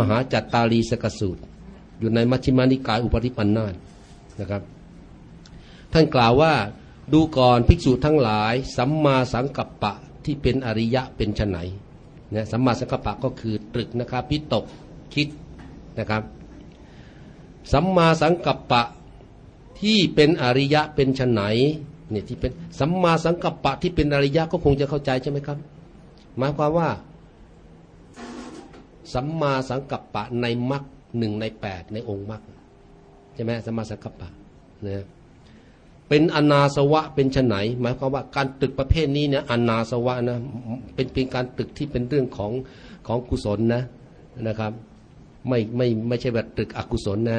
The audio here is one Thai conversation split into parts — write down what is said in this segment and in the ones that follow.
มหาจัตตาลีสกสูตร อยู่ในมัชฌิมานิกายอุปริปันธาตนะครับ ท่านกล่าวว่าดูก่อนภิกษุทั้งหลาย สัมมาสังกัปปะที่เป็นอริยะเป็นไนนะสัมมาสังกัปปะก็คือตรึกนะครับพิตกคิดนะครับสัมมาสังกัปปะที่เป็นอริยะเป็นไนเนี่ยที่เป็นสัมมาสังกัปปะที่เป็นอริยะก็คงจะเข้าใจใช่ไหมครับ หมายความว่า สัมมาสังกัปปะในมรรคหนึ่งในแปดในองค์มรรคใช่ไหมสัมมาสังกัปปะนะเป็นอนาสวะเป็นชนไหนหมายความว่าการตึกประเภทนี้เนี่ยอนาสวะนะเป็นเป็นการตึกที่เป็นเรื่องของของกุศลนะนะครับไม่ไม่ไม่ใช่แบบตึกอกุศลนะ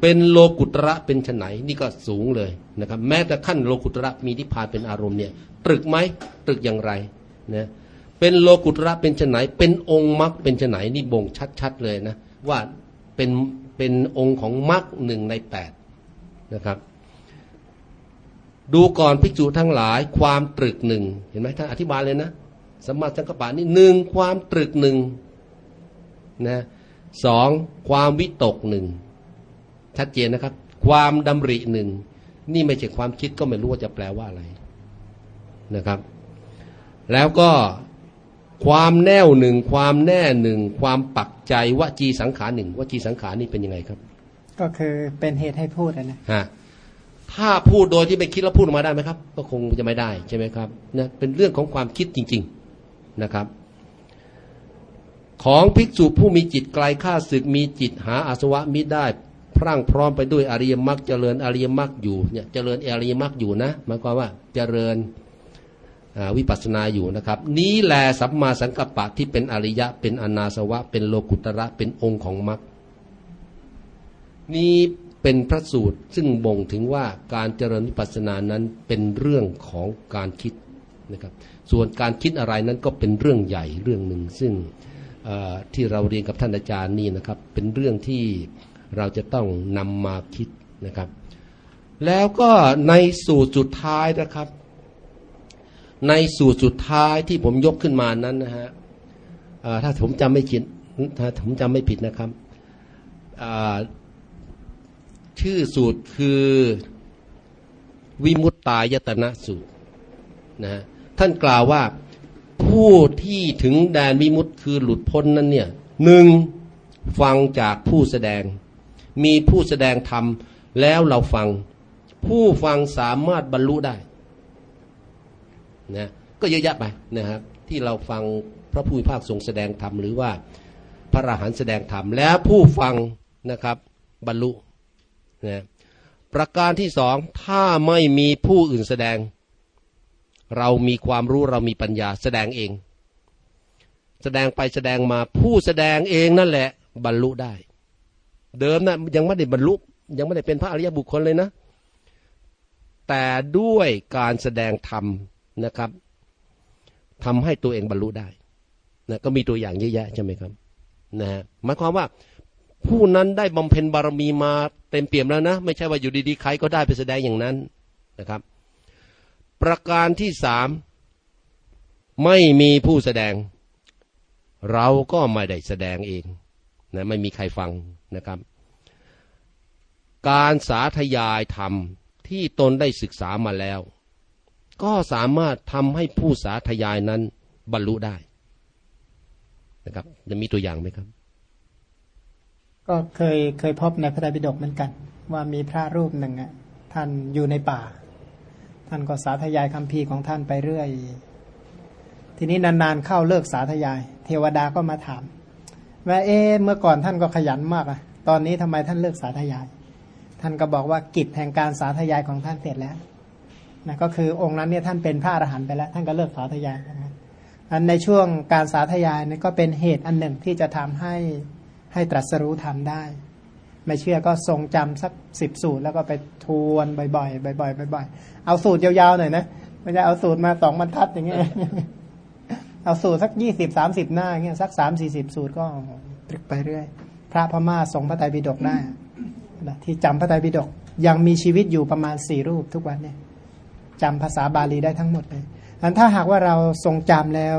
เป็นโลกุตระเป็นชนไหนนี่ก็สูงเลยนะครับ แม้แต่ขั้นโลกุตระมีที่พานเป็นอารมณ์เนี่ย ตรึกไหมตรึกอย่างไรนะ เป็นโลกุตระเป็นชนไหน เป็นองค์มรรคเป็นชนไหนนี่บ่งชัดๆเลยนะว่าเป็นเป็นองค์ของมรรคหนึ่งในแปดนะครับ ดูก่อนภิกษุทั้งหลายความตรึกหนึ่งเห็นไหมท่านอธิบายเลยนะสมมาสังกปะนี่หนึ่งความตรึกหนึ่งนะสองความวิตกหนึ่งชัดเจนนะครับ ความดำริหนึ่งนี่ไม่ใช่ความคิดก็ไม่รู้ว่าจะแปลว่าอะไรนะครับ แล้วก็ ความแน่วหนึ่ง ความแน่หนึ่ง ความปักใจวจีสังขารหนึ่งวจีสังขารนี่เป็นยังไงครับ ก็คือเป็นเหตุให้พูดนะฮะถ้าพูดโดยที่ไม่คิดแล้วพูดออกมาได้ไหมครับ ก็คงจะไม่ได้ใช่ไหมครับนะเป็นเรื่องของความคิดจริง ๆนะครับ ของภิกษุผู้มีจิตไกลข้าศึกมีจิตหาอาสวะมิได้พรั่งพร้อมไปด้วยอริยมรรคเจริญอริยมรรคอยู่เนี่ยเจริญอริยมรรคอยู่นะหมายความว่าเจริญ วิปัสสนาอยู่นะครับ นี้แหลสัมมาสังกัปปะที่เป็นอริยะ เป็นอนาสวะ เป็นโลกุตระเป็นองค์ของมรรคนี้เป็นพระสูตรซึ่งบ่งถึงว่าการเจริญวิปัสสนานั้นเป็นเรื่องของการคิดนะครับ ส่วนการคิดอะไรนั้นก็เป็นเรื่องใหญ่เรื่องหนึ่ง ซึ่งที่เราเรียนกับท่านอาจารย์นี่นะครับ เป็นเรื่องที่เราจะต้องนำมาคิดนะครับ แล้วก็ในสูตรสุดท้ายนะครับ ในสูตรสุดท้ายที่ผมยกขึ้นมานั้นนะฮะถ้าผมจำไม่ผิดถ้าผมจำไม่ผิดนะครับชื่อสูตรคือวิมุตตายตนะสูตรนะท่านกล่าวว่าผู้ที่ถึงแดนวิมุตคือหลุดพ้นนั้นเนี่ยหนึ่งฟังจากผู้แสดง มีผู้แสดงธรรมแล้วเราฟัง ผู้ฟังสามารถบรรลุได้ นะก็เยอะแยะไปนะครับ ที่เราฟังพระผู้พิพากทรงแสดงธรรมหรือว่าพระอรหันต์แสดงธรรมแล้วผู้ฟังนะครับบรรลุนะประการที่สองถ้าไม่มีผู้อื่นแสดง เรามีความรู้เรามีปัญญาแสดงเอง แสดงไปแสดงมาผู้แสดงเองนั่นแหละ บรรลุได้ เดิมนะยังไม่ได้บรรลุ ยังไม่ได้เป็นพระอริยบุคคลเลยนะ แต่ด้วยการแสดงธรรม นะครับทำให้ตัวเองบรรลุได้นะก็มีตัวอย่างเยอะแยะใช่ไหมครับนะฮะหมายความว่าผู้นั้นได้บำเพ็ญบารมีมาเต็มเปี่ยมแล้วนะ ไม่ใช่ว่าอยู่ดีๆใครก็ได้ไปแสดงอย่างนั้นนะครับ ประการที่สามไม่มีผู้แสดง เราก็ไม่ได้แสดงเองนะไม่มีใครฟังนะครับ การสาธยายธรรมที่ตนได้ศึกษามาแล้ว ก็สามารถทำให้ผู้สาธยายนั้นบรรลุได้นะครับจะมีตัวอย่างไหมครับ ก็เคยเคยพบในพระไตรปิฎกเหมือนกัน ว่ามีพระรูปหนึ่งอะท่านอยู่ในป่า ท่านก็สาธยายคำพีของท่านไปเรื่อย ทีนี้นานๆเข้าเลิกสาธยาย เทวดาก็มาถามว่าเอ๊เมื่อก่อนท่านก็ขยันมากอะ ตอนนี้ทำไมท่านเลิกสาธยาย ท่านก็บอกว่ากิจแห่งการสาธยายของท่านเสร็จแล้ว นะก็คือองค์นั้นเนี่ยท่านเป็นพระอรหันต์ไปแล้ว ท่านก็เลิกสาธยายอันในช่วงการสาธยายนี่ก็เป็นเหตุอันหนึ่งที่จะทำให้ให้ตรัสรู้ทำได้ ไม่เชื่อก็ทรงจำสักสิบสูตร แล้วก็ไปทวนบ่อยๆบ่อยๆบ่อยๆเอาสูตรยาวๆหน่อยนะไม่ใช่เอาสูตรมาสองบรรทัดอย่างเงี้ยเอาสูตรสักยี่สิบสามสิบหน้าเงี้ยสักสามสี่สิบสูตรก็ตรึกไปเรื่อย พระพม่าทรงพระไตรปิฎกได้ที่จำพระไตรปิฎกยังมีชีวิตอยู่ประมาณสี่รูปทุกวันเนี่ย จำภาษาบาลีได้ทั้งหมดเลยอันถ้าหากว่าเราทรงจำแล้ว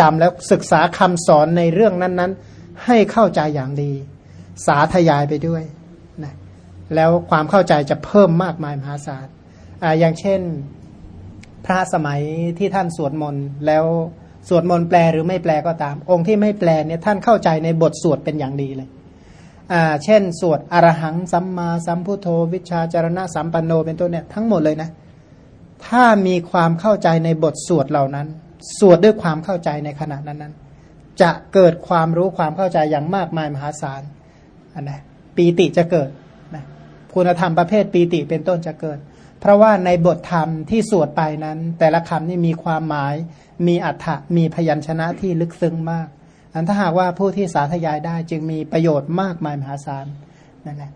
จำแล้วศึกษาคำสอนในเรื่องนั้นๆ ให้เข้าใจอย่างดี สาธยายไปด้วยนะแล้วความเข้าใจจะเพิ่มมากมายมหาศาลอ่าอย่างเช่น พระสมัยที่ท่านสวดมนต์แล้วสวดมนต์แปลหรือไม่แปลก็ตาม องค์ที่ไม่แปลเนี่ยท่านเข้าใจในบทสวดเป็นอย่างดีเลยอ่าเช่น สวดอรหังสัมมาสัมพุทโธวิชาจารณะสัมปันโนเป็นต้นเนี่ยทั้งหมดเลยนะ ถ้ามีความเข้าใจในบทสวดเหล่านั้น สวดด้วยความเข้าใจในขณะนั้นนั้นจะเกิดความรู้ความเข้าใจอย่างมากมายมหาศาลอันนะปีติจะเกิดนะคุณธรรมประเภทปีติเป็นต้นจะเกิด เพราะว่าในบทธรรมที่สวดไปนั้น แต่ละคำนี่มีความหมาย มีอัฏฐะมีพยัญชนะที่ลึกซึ้งมาก อันถ้าหากว่าผู้ที่สาธยายได้จึงมีประโยชน์มากมายมหาศาลนั่นแหละ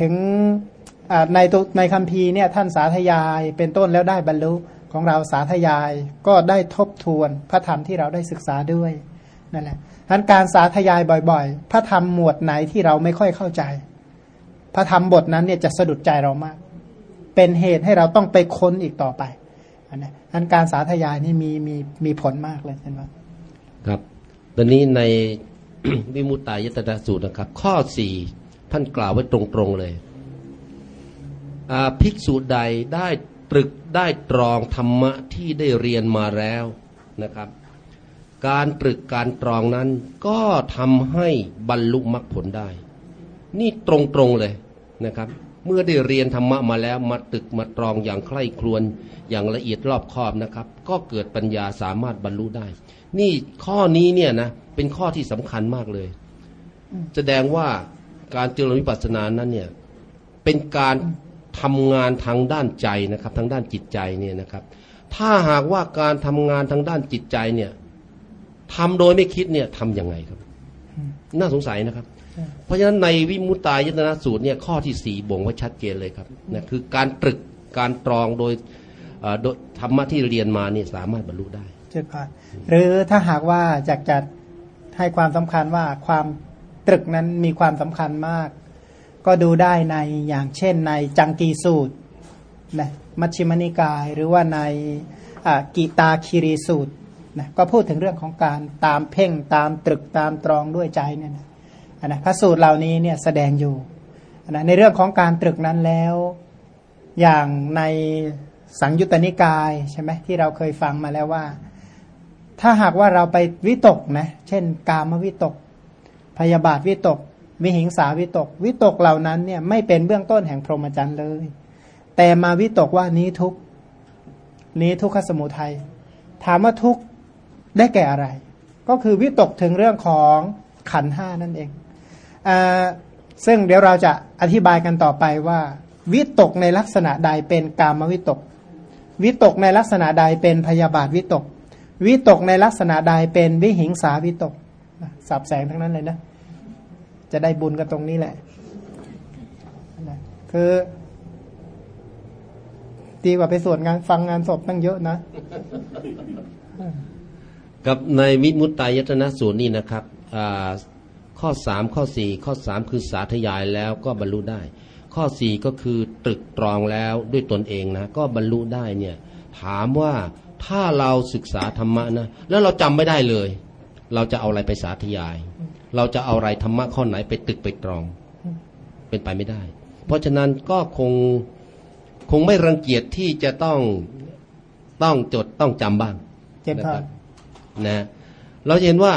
ถึง ในในคัมภีร์เนี่ยท่านสาธยายเป็นต้นแล้วได้บรรลุของเราสาธยายก็ได้ทบทวนพระธรรมที่เราได้ศึกษาด้วยนั่นแหละทั้นการสาธยายบ่อยๆ พระธรรมหมวดไหนที่เราไม่ค่อยเข้าใจ พระธรรมบทนั้นเนี่ยจะสะดุดใจเรามาก เป็นเหตุให้เราต้องไปค้นอีกต่อไปอันนั้นทั้นการสาธยายนี่มีมีมีผลมากเลยเช่นว่าครับ ตอนนี้ในวิมุตตายตนะสูตรนะครับ ข้อสี่ท่านกล่าวไว้ตรงๆเลย ภิกษุใดได้ตรึกได้ตรองธรรมะที่ได้เรียนมาแล้วนะครับ การตรึกการตรองนั้นก็ทำให้บรรลุมรรคผลได้ นี่ตรงๆเลยนะครับ เมื่อได้เรียนธรรมะมาแล้วมาตึกมาตรองอย่างใคร่ครวญอย่างละเอียดรอบคอบนะครับ ก็เกิดปัญญาสามารถบรรลุได้ นี่ข้อนี้เนี่ยนะเป็นข้อที่สำคัญมากเลย แสดงว่าการเจริญวิปัสสนานั้นเนี่ยเป็นการ ทำงานทางด้านใจนะครับทางด้านจิตใจเนี่ยนะครับ ถ้าหากว่าการทำงานทางด้านจิตใจเนี่ยทำโดยไม่คิดเนี่ยทำยังไงครับ น่าสงสัยนะครับ เพราะฉะนั้นในวิมุตตายตนะสูตรเนี่ยข้อที่สี่บ่งไว้ชัดเจนเลยครับนะคือการตรึกการตรองโดยเอ่อโดยธรรมะที่เรียนมาเนี่ยสามารถบรรลุได้เจ้าค่ะหรือถ้าหากว่าอยากจะให้ความสำคัญว่าความตรึกนั้นมีความสำคัญมาก ก็ดูได้ในอย่างเช่นในจังกีสูตรนะมัชฌิมนิกายหรือว่าในกิตาคิรีสูตรนะก็พูดถึงเรื่องของการตามเพ่งตามตรึกตามตรองด้วยใจเนี่ยนะนะพระสูตรเหล่านี้เนี่ยแสดงอยู่นนะในเรื่องของการตรึกนั้นแล้ว อย่างในสังยุตตนิกายใช่ไหมที่เราเคยฟังมาแล้วว่า ถ้าหากว่าเราไปวิตกนะเช่น กามวิตก พยาบาทวิตก วิหิงสาวิตก วิตกเหล่านั้นเนี่ยไม่เป็นเบื้องต้นแห่งพรหมจรรย์เลย แต่มาวิตกว่านี้ทุกนี้ทุกขสมุทัยถามว่าทุกได้แก่อะไร ก็คือวิตกถึงเรื่องของขันห้านั่นเองอาซึ่งเดี๋ยวเราจะอธิบายกันต่อไปว่า วิตกในลักษณะใดเป็นกามวิตก วิตกในลักษณะใดเป็นพยาบาทวิตก วิตกในลักษณะใดเป็นวิหิงสาวิตกสับแสงทั้งนั้นเลยนะ จะได้บุญกันตรงนี้แหละคือดีกว่าไปสวดงานฟังงานศพตั้งเยอะนะ กับในวิมุตตายตนะสูตรนี่นะครับข้อสามข้อสี่ข้อสามคือสาธยายแล้วก็บรรลุได้ ข้อสี่ก็คือตรึกตรองแล้วด้วยตนเองนะ ก็บรรลุได้เนี่ย ถามว่าถ้าเราศึกษาธรรมะนะ แล้วเราจำไม่ได้เลย เราจะเอาอะไรไปสาธยาย เราจะเอาอะไรธรรมะข้อไหนไปตึกไปตรอง เป็นไปไม่ได้ เพราะฉะนั้นก็คงคงไม่รังเกียจที่จะต้องต้องจดต้องจำบ้างเจ็บนะพอครับนะฮะเราจะเห็นว่า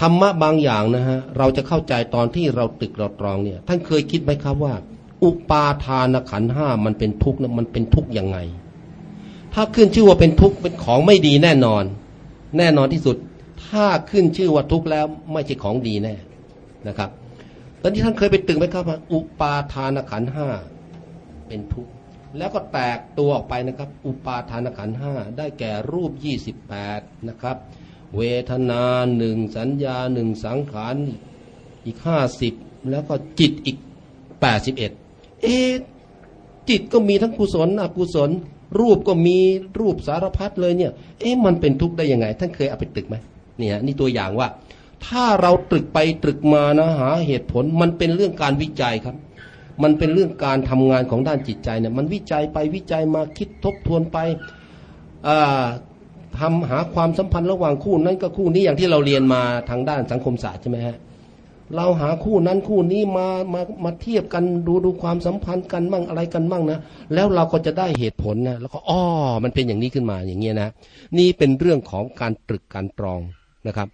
ธรรมะบางอย่างนะฮะเราจะเข้าใจตอนที่เราตึกเราตรองเนี่ย ท่านเคยคิดไหมครับว่า อุปาทานขันธ์ห้ามันเป็นทุกข์นะมันเป็นทุกข์ยังไง ถ้าขึ้นชื่อว่าเป็นทุกข์เป็นของไม่ดีแน่นอน แน่นอนที่สุด ถ้าขึ้นชื่อว่าทุกข์แล้วไม่ใช่ของดีแน่นะครับตอนที่ท่านเคยไปตึกไหมครับ อุปาทานขันห้าเป็นทุกข์แล้วก็แตกตัวออกไปนะครับ อุปาทานขันห้าได้แก่รูป 28 นะครับ เวทนาหนึ่งสัญญาหนึ่งสังขารอีก 50 แล้วก็จิตอีก 81 เอ๊ะจิตก็มีทั้งกุศลอกุศล รูปก็มีรูปสารพัดเลยเนี่ย เอ๊ะมันเป็นทุกข์ได้ยังไง ท่านเคยเอาไปตึกไหม เนี่ยนี่ตัวอย่างว่า ถ้าเราตรึกไปตรึกมานะหาเหตุผลมันเป็นเรื่องการวิจัยครับ มันเป็นเรื่องการทำงานของด้านจิตใจเนี่ยมันวิจัยไปวิจัยมาคิดทบทวนไปอ่าทำหาความสัมพันธ์ระหว่างคู่นั้นกับคู่นี้อย่างที่เราเรียนมาทางด้านสังคมศาสตร์ใช่ไหมฮะเราหาคู่นั้นคู่นี้มามามาเทียบกันดูดูความสัมพันธ์กันบ้างอะไรกันบ้างนะแล้วเราก็จะได้เหตุผลนะแล้วก็อ้อมันเป็นอย่างนี้ขึ้นมาอย่างเงี้ยนะ นี่เป็นเรื่องของการตรึกการตรอง นะครับ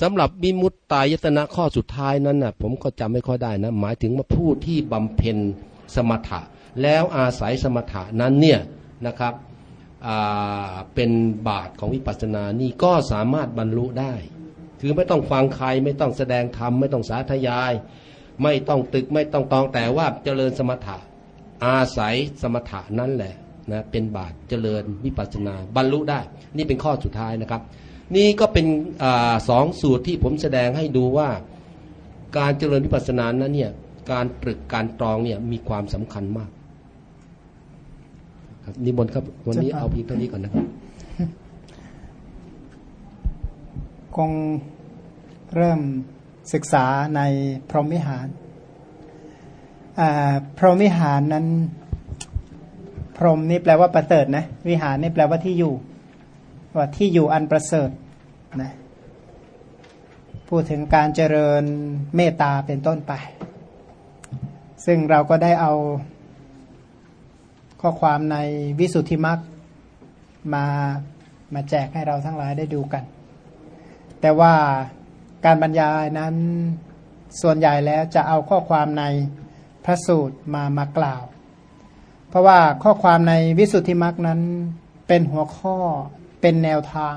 สำหรับบิมุตตายตนะข้อสุดท้ายนั้นนะผมก็จำไม่ค่อยได้นะหมายถึงมาผู้ที่บำเพ็ญสมถะ แล้วอาศัยสมถะนั้นเนี่ยนะครับเป็นบาทของวิปัสสนานี่ก็สามารถบรรลุได้ คือไม่ต้องฟังใครไม่ต้องแสดงธรรมไม่ต้องสาธยาย ไม่ต้องตึกไม่ต้องตองแต่ว่าเจริญสมถะ อาศัยสมถะนั้นแหละนะเป็นบาทเจริญวิปัสสนาบรรลุได้ นี่เป็นข้อสุดท้ายนะครับ นี่ก็เป็นอสองสูตรที่ผมแสดงให้ดูว่าการเจริญวิปัสสนานั้นเนี่ยการตรึกการตรองเนี่ยมีความสำคัญมากครับนิมนต์ครับวันนี้เอาเพียงเท่านี้ก่อนนะครับ คงเริ่มศึกษาในพรหมวิหารพรหมวิหารนั้น พรหมนี่แปลว่าประเสริฐนะ วิหารนี่แปลว่าที่อยู่ ว่าที่อยู่อันประเสริฐนะพูดถึงการเจริญเมตตาเป็นต้นไป ซึ่งเราก็ได้เอาข้อความในวิสุทธิมรรคมามาแจกให้เราทั้งหลายได้ดูกัน แต่ว่าการบรรยายนั้นส่วนใหญ่แล้วจะเอาข้อความในพระสูตรมามากล่าว เพราะว่าข้อความในวิสุทธิมรรคนั้นเป็นหัวข้อ เป็นแนวทาง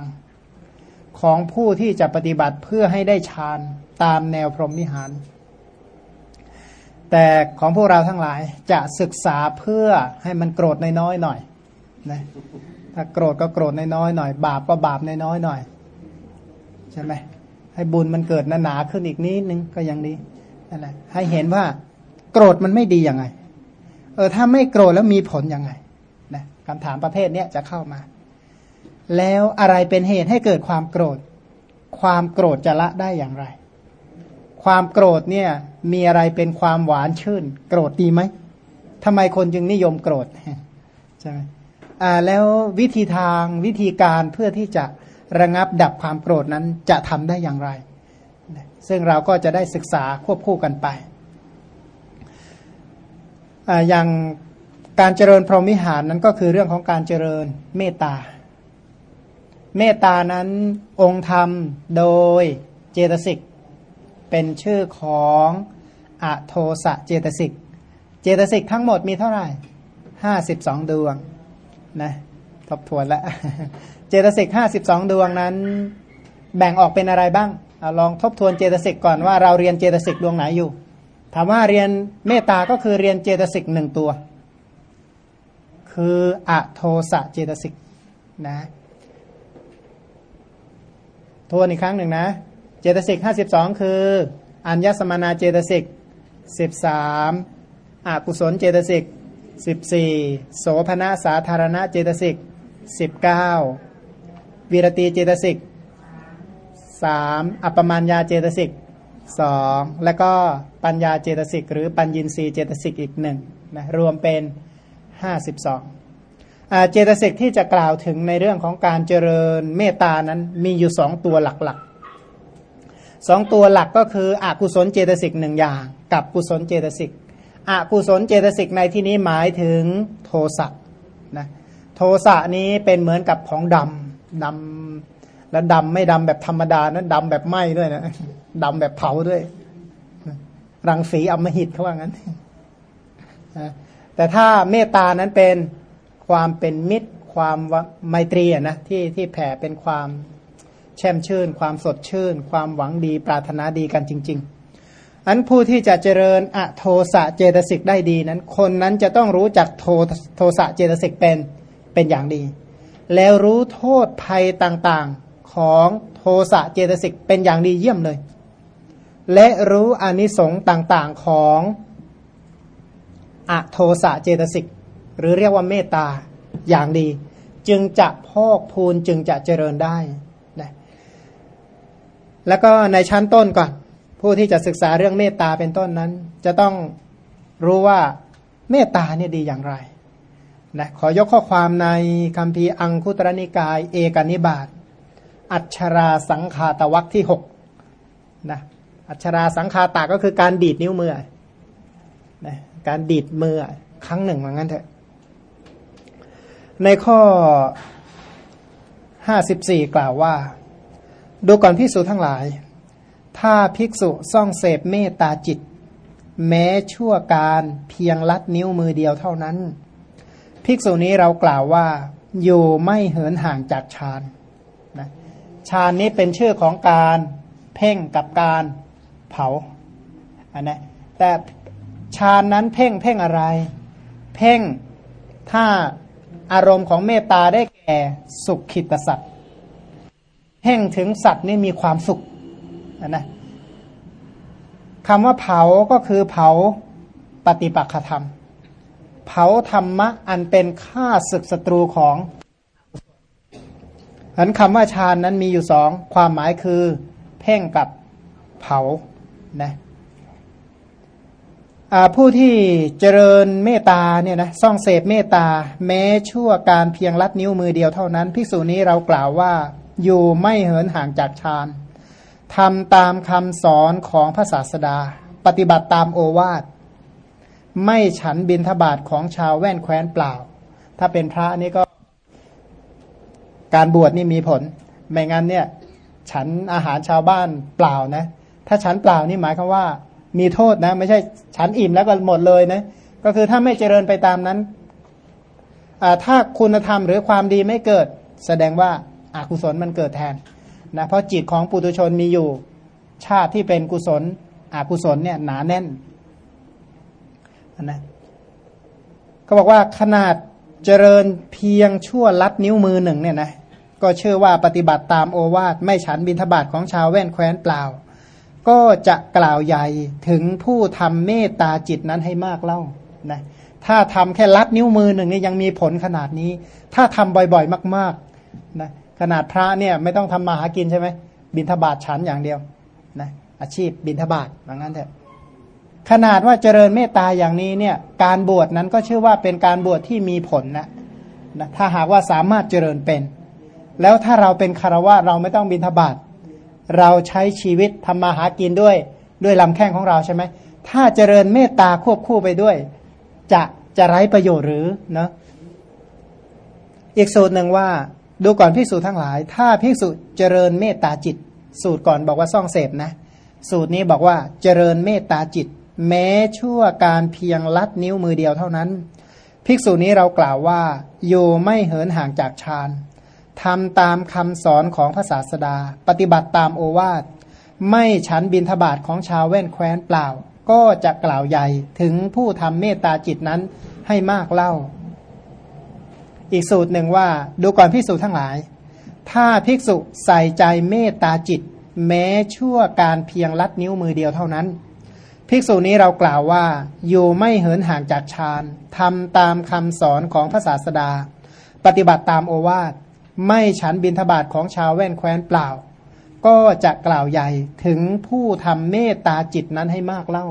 ของผู้ที่จะปฏิบัติเพื่อให้ได้ฌานตามแนวพรหมวิหาร แต่ของพวกเราทั้งหลายจะศึกษาเพื่อให้มันโกรธน้อยๆหน่อยนะถ้าโกรธก็โกรธน้อยๆหน่อยบาปก็บาปน้อยๆหน่อยใช่ไหมให้บุญมันเกิดหนาขึ้นอีกนิดนึงก็ยังดีนั่นแหละให้เห็นว่าโกรธมันไม่ดียังไง เออถ้าไม่โกรธแล้วมีผลยังไงนะคำถามประเภทนี้จะเข้ามา แล้วอะไรเป็นเหตุให้เกิดความโกรธ ความโกรธจะละได้อย่างไร ความโกรธเนี่ยมีอะไรเป็นความหวานชื่น โกรธดีไหมทำไมคนจึงนิยมโกรธใช่ไหมอ่าแล้ววิธีทางวิธีการเพื่อที่จะระงับดับความโกรธนั้นจะทำได้อย่างไร ซึ่งเราก็จะได้ศึกษาควบคู่กันไปออย่างการเจริญพรหมิหารนั้นก็คือเรื่องของการเจริญเมตตา เมตตานั้นองค์ธรรมโดยเจตสิกเป็นชื่อของอโทสะเจตสิก เจตสิกทั้งหมดมีเท่าไหร่ห้าสิบสองดวงนะทบทวนแล้วเจตสิกห้าสิบสองดวงนั้น แบ่งออกเป็นอะไรบ้างเอาลองทบทวนเจตสิกก่อนว่าเราเรียนเจตสิกดวงไหนอยู่ ถามว่าเรียนเมตตาก็คือเรียนเจตสิกหนึ่งตัว คืออโทสะเจตสิกนะ ทวนอีกครั้งหนึ่งนะ เจตสิกห้าสิบสองคือ อัญญสมนาเจตสิกสิบสามอากุศลเจตสิกสิบสี่โสภณะสาธารณะเจตสิกสิบเก้าวีรตีเจตสิกสามอัปมัญญาเจตสิกสองแล้วก็ปัญญาเจตสิกหรือปัญญินรีเจตสิกอีกหนึ่งนะรวมเป็นห้าสิบสอง เจตสิกที่จะกล่าวถึงในเรื่องของการเจริญเมตานั้นมีอยู่สองตัวหลักๆสองตัวหลักก็คืออกุศลเจตสิกหนึ่งอย่าง กับกุศลเจตสิกอกุศลเจตสิกในที่นี้หมายถึงโทสะนะโทสะนี้เป็นเหมือนกับของดำดำแล้วดำไม่ดำแบบธรรมดานะดำแบบไหม้ด้วยนะดำแบบเผาด้วย รังสีอมหิตเขาว่างั้นแต่ถ้าเมตานั้นเป็น ความเป็นมิตร ความไมตรีนะที่ที่แผ่เป็นความแช่มชื่น ความสดชื่น ความหวังดีปรารถนาดีกันจริง ๆ อันผู้ที่จะเจริญอะโทสะเจตสิกได้ดีนั้น คนนั้นจะต้องรู้จักโทโทสะเจตสิกเป็นเป็นอย่างดี แล้วรู้โทษภัยต่างๆของโทสะเจตสิกเป็นอย่างดีเยี่ยมเลย และรู้อนิสงส์ต่างๆของอะโทสะเจตสิก หรือเรียกว่าเมตตาอย่างดี จึงจะพอกพูนจึงจะเจริญได้แล้วก็ในชั้นต้นก่อน ผู้ที่จะศึกษาเรื่องเมตตาเป็นต้นนั้น จะต้องรู้ว่าเมตตาเนี่ยดีอย่างไรนะขอยกข้อความในคำพีอังคุตรนิกาย เอกนิบาตอัชราสังคาตวักที่หกนะอัชราสังคาตาก็คือการดีดนิ้วมือนะการดีดมือครั้งหนึ่งเหมือนกันเถอะ ในข้อห้าสิบสี่กล่าวว่า ดูก่อนพิสูจทั้งหลาย ถ้าภิกษุซ่องเสพเมตตาจิต แม้ชั่วการเพียงลัดนิ้วมือเดียวเท่านั้น ภิกษุนี้เรากล่าวว่า อยู่ไม่เหินห่างจากฌานนะฌานนี้เป็นชื่อของการเพ่งกับการเผาอันนะแต่ฌานนั้นเพ่งเพ่งอะไร เพ่งถ้า อารมณ์ของเมตตาได้แก่สุขขิตสัตว์เพ่งถึงสัตว์นี่มีความสุขนะคำว่าเผาก็คือเผาปฏิปักษธรรม เผาธรรมะอันเป็นฆ่าศึกศัตรูของฉันคำว่าฌานนั้นมีอยู่สองความหมายคือ เพ่งกับเผานะ ผู้ที่เจริญเมตตาเนี่ยนะซ่องเสพเมตตา แม้ชั่วการเพียงลัดนิ้วมือเดียวเท่านั้นภิกษุนี้เรากล่าวว่าอยู่ไม่เหินห่างจากฌานทำตามคำสอนของพระศาสดา ปฏิบัติตามโอวาท ไม่ฉันบินทบาทของชาวแว่นแคว้นเปล่า ถ้าเป็นพระนี่ก็ การบวชนี่มีผล ไม่งั้นเนี่ย ฉันอาหารชาวบ้านเปล่านะ ถ้าฉันเปล่านี่หมายความว่า มีโทษนะ ไม่ใช่ฉันอิ่มแล้วก็หมดเลยนะ ก็คือถ้าไม่เจริญไปตามนั้นถ้าคุณธรรมหรือความดีไม่เกิด แสดงว่าอากุศลมันเกิดแทนนะเพราะจิตของปุถุชนมีอยู่ ชาติที่เป็นกุศลอกุศลเนี่ยหนาแน่นนะเขาบอกว่าขนาดเจริญเพียงชั่วลัดนิ้วมือหนึ่งเนี่ยนะก็เชื่อว่าปฏิบัติตามโอวาทไม่ฉันบินทบาทของชาวแว่นแคว้นเปล่า ก็จะกล่าวใหญ่ถึงผู้ทำเมตตาจิตนั้นให้มากเล่านะถ้าทำแค่ลัดนิ้วมือหนึ่งนี่ยังมีผลขนาดนี้ ถ้าทำบ่อยๆ มากๆนะขนาดพระเนี่ยไม่ต้องทำมาหากินใช่ไหมบินทบาทฉันอย่างเดียวนะอาชีพบินทบาทอย่างนั้นเถอะขนาดว่าเจริญเมตตาอย่างนี้เนี่ยการบวชนั้นก็ชื่อว่าเป็นการบวชที่มีผลนะนะถ้าหากว่าสามารถเจริญเป็น แล้วถ้าเราเป็นคารวะเราไม่ต้องบินทบาท เราใช้ชีวิตทำมาหากินด้วย ด้วยลำแข้งของเราใช่ไหมถ้าเจริญเมตตาควบคู่ไปด้วย จะจะไร้ประโยชน์หรือเนาะอีกสูตรหนึ่งว่า ดูก่อนพิสูจทั้งหลาย ถ้าพิสูจเจริญเมตตาจิต สูตรก่อนบอกว่าซ่องเสพนะ สูตรนี้บอกว่าเจริญเมตตาจิต แม้ชั่วการเพียงลัดนิ้วมือเดียวเท่านั้น ภิกษุนี้เรากล่าวว่าอยู่ไม่เหินห่างจากฌาน ทำตามคำสอนของพระศาสดา ปฏิบัติตามโอวาท ไม่ฉันบินทบาทของชาวแว่นแคว้นเปล่า ก็จะกล่าวใหญ่ถึงผู้ทำเมตตาจิตนั้นให้มากเล่า อีกสูตรหนึ่งว่า ดูก่อนภิกษุทั้งหลาย ถ้าภิกษุใส่ใจเมตตาจิต แม้ชั่วการเพียงลัดนิ้วมือเดียวเท่านั้น ภิกษุนี้เรากล่าวว่า อยู่ไม่เหินห่างจากฌานทำตามคำสอนของพระศาสดา ปฏิบัติตามโอวาท ไม่ฉันบินทบาทของชาวแว่นแคว้นเปล่า ก็จะกล่าวใหญ่ถึงผู้ทำเมตตาจิตนั้นให้มากเล่า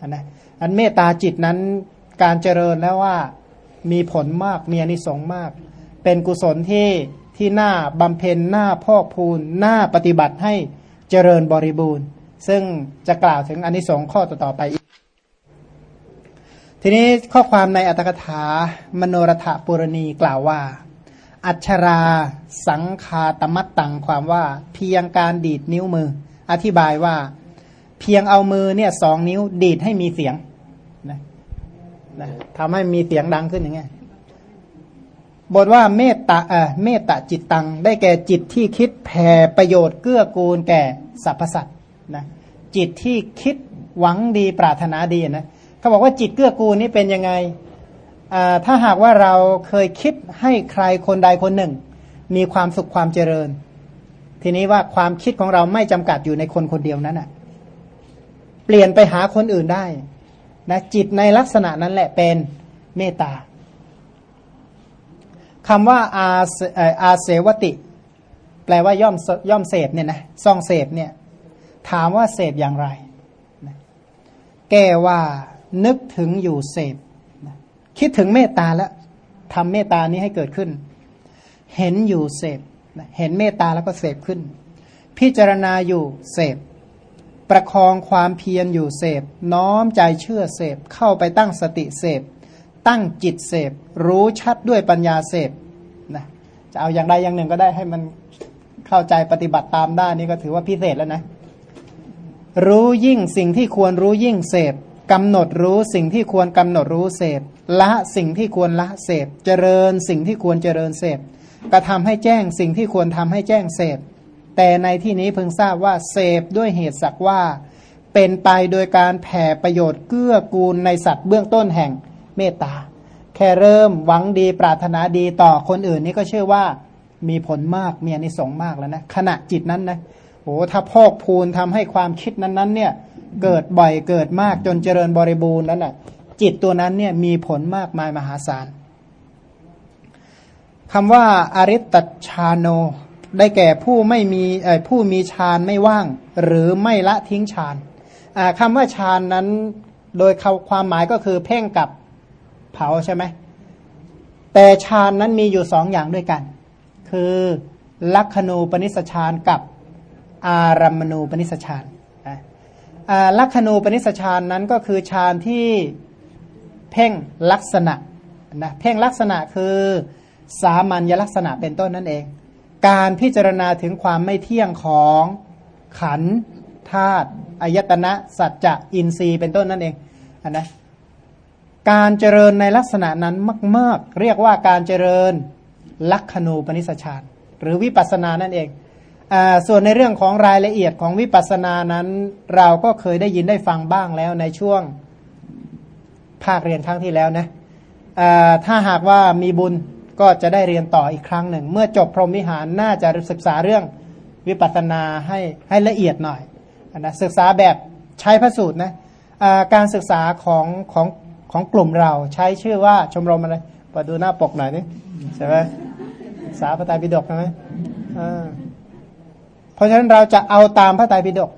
อันนะอันเมตตาจิตนั้นการเจริญแล้วว่ามีผลมากมีอนิสงส์มาก เป็นกุศลที่ที่หน้าบำเพ็ญหน้าพอกพูนหน้าปฏิบัติให้เจริญบริบูรณ์ ซึ่งจะกล่าวถึงอนิสงส์ข้อต่อๆไปอีก ทีนี้ข้อความในอัตถกถามโนรถปุรณีกล่าวว่า อัชราสังคาตมัตตังความว่าเพียงการดีดนิ้วมือ อธิบายว่า เพียงเอามือเนี่ยสองนิ้วดีดให้มีเสียงนะนะทำให้มีเสียงดังขึ้นอย่างเงี้ยบทว่าเมตตาเออเมตตาจิตตัง ได้แก่จิตที่คิดแผ่ประโยชน์เกื้อกูลแก่สรรพสัตว์นะจิตที่คิดหวังดีปรารถนาดีนะเขาบอกว่าจิตเกื้อกูลนี่เป็นยังไง ถ้าหากว่าเราเคยคิดให้ใครคนใดคนหนึ่ง มีความสุขความเจริญ ทีนี้ว่าความคิดของเราไม่จำกัดอยู่ในคนคนเดียวนั้นอะ เปลี่ยนไปหาคนอื่นได้นะจิตในลักษณะนั้นแหละเป็นเมตตาคำว่าอาอาเสวติ แปลว่าย่อมย่อมเสพเนี่ยนะซองเสพเนี่ย ถามว่าเสพอย่างไร แก้ว่านึกถึงอยู่เสพ คิดถึงเมตตาแล้วทำเมตตานี้ให้เกิดขึ้น เห็นอยู่เสพเห็นเมตตาแล้วก็เสพขึ้น พิจารณาอยู่เสพประคองความเพียรอยู่เสพ น้อมใจเชื่อเสพ เข้าไปตั้งสติเสพ ตั้งจิตเสพ รู้ชัดด้วยปัญญาเสพนะจะเอาอย่างใดอย่างหนึ่งก็ได้ให้มันเข้าใจปฏิบัติตามได้นี่ก็ถือว่าพิเศษแล้วนะ รู้ยิ่งสิ่งที่ควรรู้ยิ่งเสพกำหนดรู้สิ่งที่ควรกำหนดรู้เสพ ละสิ่งที่ควรละเสพ เจริญสิ่งที่ควรเจริญเสพกระทำให้แจ้งสิ่งที่ควรทำให้แจ้งเสพ แต่ในที่นี้เพิ่งทราบว่าเสพด้วยเหตุสักว่า เป็นไปโดยการแผ่ประโยชน์เกื้อกูลในสัตว์เบื้องต้นแห่งเมตตา แค่เริ่มหวังดีปรารถนาดีต่อคนอื่นนี่ก็เชื่อว่ามีผลมากมีอนิสงส์มากแล้วนะขณะจิตนั้นนะโอ้ถ้าพอกพูนทำให้ความคิดนั้นๆเนี่ยเกิดบ่อยเกิดมากจนเจริญบริบูรณ์แล้วนะ่ะ จิตตัวนั้นเนี่ยมีผลมากมายมหาศาลคำว่าอาริตชาโน ได้แก่ผู้ไม่มีผู้มีฌานไม่ว่าง หรือไม่ละทิ้งฌานคำว่าฌานนั้นโดยความหมายก็คือเพ่งกับเผาใช่ไหมแต่ฌานนั้นมีอยู่สองอย่างด้วยกัน คือลักขณูปนิสฌานกับอารัมมณูปนิสฌานลักขณูปนิสฌานนั้นก็คือฌานที่ เพ่งลักษณะนะเพ่งลักษณะคือสามัญลักษณะเป็นต้นนั่นเอง การพิจารณาถึงความไม่เที่ยงของขันธาตุอายตนะ สัจจะอินทรีย์เป็นต้นนั่นเองอนนะการเจริญในลักษณะนั้นมาก ๆ เรียกว่าการเจริญลักขณูปนิสฌานหรือวิปัสสนานั่นเองอส่วนในเรื่องของรายละเอียดของวิปัสสนานั้น เราก็เคยได้ยินได้ฟังบ้างแล้วในช่วง ภาคเรียนครั้งที่แล้วนะถ้าหากว่ามีบุญก็จะได้เรียนต่ออีกครั้งหนึ่ง เมื่อจบพรหมวิหารน่าจะศึกษาเรื่องวิปัสสนาให้ให้ละเอียดหน่อยนะศึกษาแบบใช้พระสูตรนะการศึกษาของของของกลุ่มเราใช้ชื่อว่าชมรมอะไรปดูหน้าปกหน่อยนี่ใช่ไหมสาพระไตรปิฎกใช่ไหมเพราะฉะนั้นเราจะเอาตามพระไตรปิฎก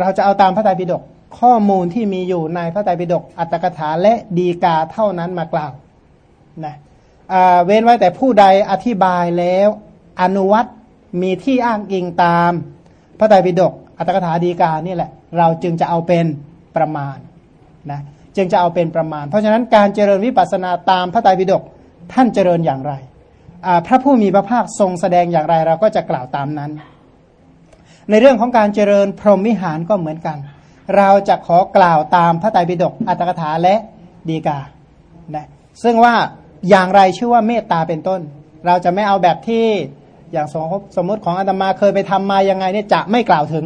เราจะเอาตามพระไตรปิฎก ข้อมูลที่มีอยู่ในพระไตรปิฎกอัตถกถาและดีกาเท่านั้นมากล่าวนะเว้นไว้แต่ผู้ใดอธิบายแล้วอนุวัตมีที่อ้างอิงตาม พระไตรปิฎกอัตถกถาดีกานี่แหละ เราจึงจะเอาเป็นประมาณนะจึงจะเอาเป็นประมาณ เพราะฉะนั้นการเจริญวิปัสสนาตามพระไตรปิฎกท่านเจริญอย่างไร พระผู้มีพระภาคทรงแสดงอย่างไรเราก็จะกล่าวตามนั้น ในเรื่องของการเจริญพรหมวิหารก็เหมือนกัน เราจะขอกล่าวตามพระไตรปิฎกอัตถกถาและดีกานะซึ่งว่าอย่างไรชื่อว่าเมตตาเป็นต้น เราจะไม่เอาแบบที่อย่างสมสมติของอาตมาเคยไปทำมายังไงเนี่ยจะไม่กล่าวถึง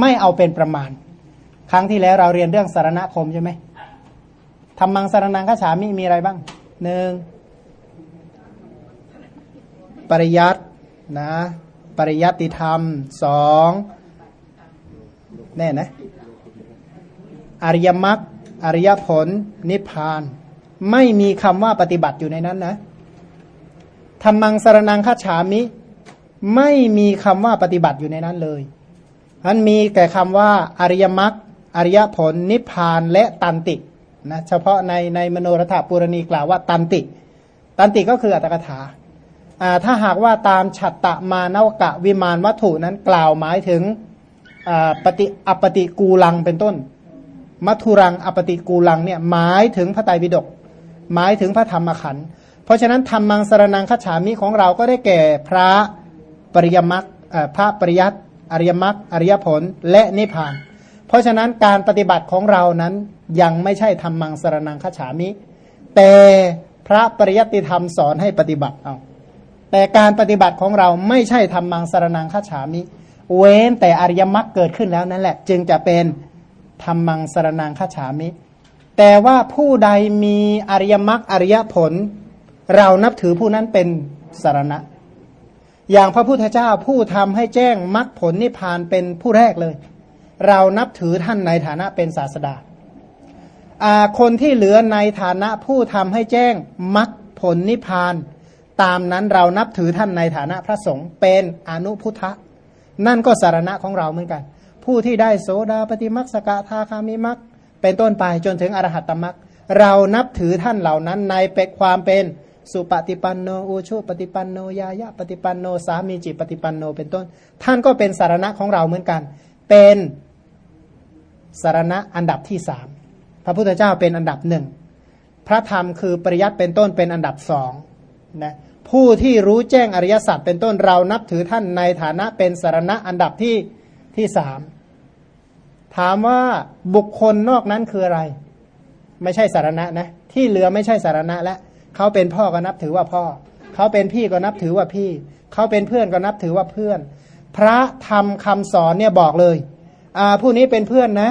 ไม่เอาเป็นประมาณ ครั้งที่แล้วเราเรียนเรื่องสารณคมใช่ไหมทำมังสารนังข้าฉามีมีอะไรบ้างหนึ่งปริยัตินะปริยัติธรรมสองแน่นะ อริยมรรคอริยผล นิพพาน ไม่มีคำว่าปฏิบัติอยู่ในนั้นนะธรรมังสารนังคาฉามิ ไม่มีคำว่าปฏิบัติอยู่ในนั้นเลยมันมีแต่คำว่าอริยมรรคอริยผล นิพพานและตันตินะเฉพาะในในมโนรถปุรณีกล่าวว่าตันติ ตันติก็คืออัตถกถาถ้าหากว่าตามฉัตตมานวกะวิมานวัตถุนั้นกล่าวหมายถึงปฏิอปฏิกูลังเป็นต้น มัทุรังอปติกูลังเนี่ยหมายถึงพระไตรปิฎกหมายถึงพระธรรมขันธ์เพราะฉะนั้นธรรมังสรนังคัจฉามิของเราก็ได้แก่พระปริยมรรคพระปริยัติอริยมรรคอริยผลและนิพพาน เพราะฉะนั้นการปฏิบัติของเรานั้นยังไม่ใช่ธรรมังสรนังคัจฉามิ แต่พระปริยัติธรรมสอนให้ปฏิบัติเอาแต่การปฏิบัติของเราไม่ใช่ธรรมังสรนังคัจฉามิ เว้นแต่อริยมรรคเกิดขึ้นแล้วนั่นแหละ จึงจะเป็น ธรรมังสรนังฆาฉามิ แต่ว่าผู้ใดมีอริยมรรคอริยผล เรานับถือผู้นั้นเป็นสารณะ อย่างพระพุทธเจ้าผู้ทำให้แจ้งมรรคผลนิพพานเป็นผู้แรกเลย เรานับถือท่านในฐานะเป็นศาสดาคนที่เหลือในฐานะผู้ทำให้แจ้งมรรคผลนิพพาน ตามนั้นเรานับถือท่านในฐานะพระสงฆ์เป็นอนุพุทธะนั่นก็สารณะของเราเหมือนกัน ผู้ที่ได้โสดาปฏิมักสกทาคามิมักเป็นต้นไปจนถึงอรหัตตมักเรานับถือท่านเหล่านั้นในเป็กความเป็นสุปฏิปันโนอุชุปฏิปันโนยายะปฏิปันโนสามีจิปฏิปันโนเป็นต้น ท่านก็เป็นสารณะของเราเหมือนกัน เป็นสารณะอันดับที่สามพระพุทธเจ้าเป็นอันดับหนึ่งพระธรรมคือปริยัติเป็นต้นเป็นอันดับสองนะผู้ที่รู้แจ้งอริยสัจเป็นต้นเรานับถือท่านในฐานะเป็นสารณะอันดับที่ ที่สามถามว่าบุคคลนอกนั้นคืออะไร ไม่ใช่สารณะนะที่เหลือไม่ใช่สารณะและเขาเป็นพ่อก็นับถือว่าพ่อ เขาเป็นพี่ก็นับถือว่าพี่ เขาเป็นเพื่อนก็นับถือว่าเพื่อน พระธรรมคำสอนเนี่ยบอกเลยอ่าผู้นี้เป็นเพื่อนนะ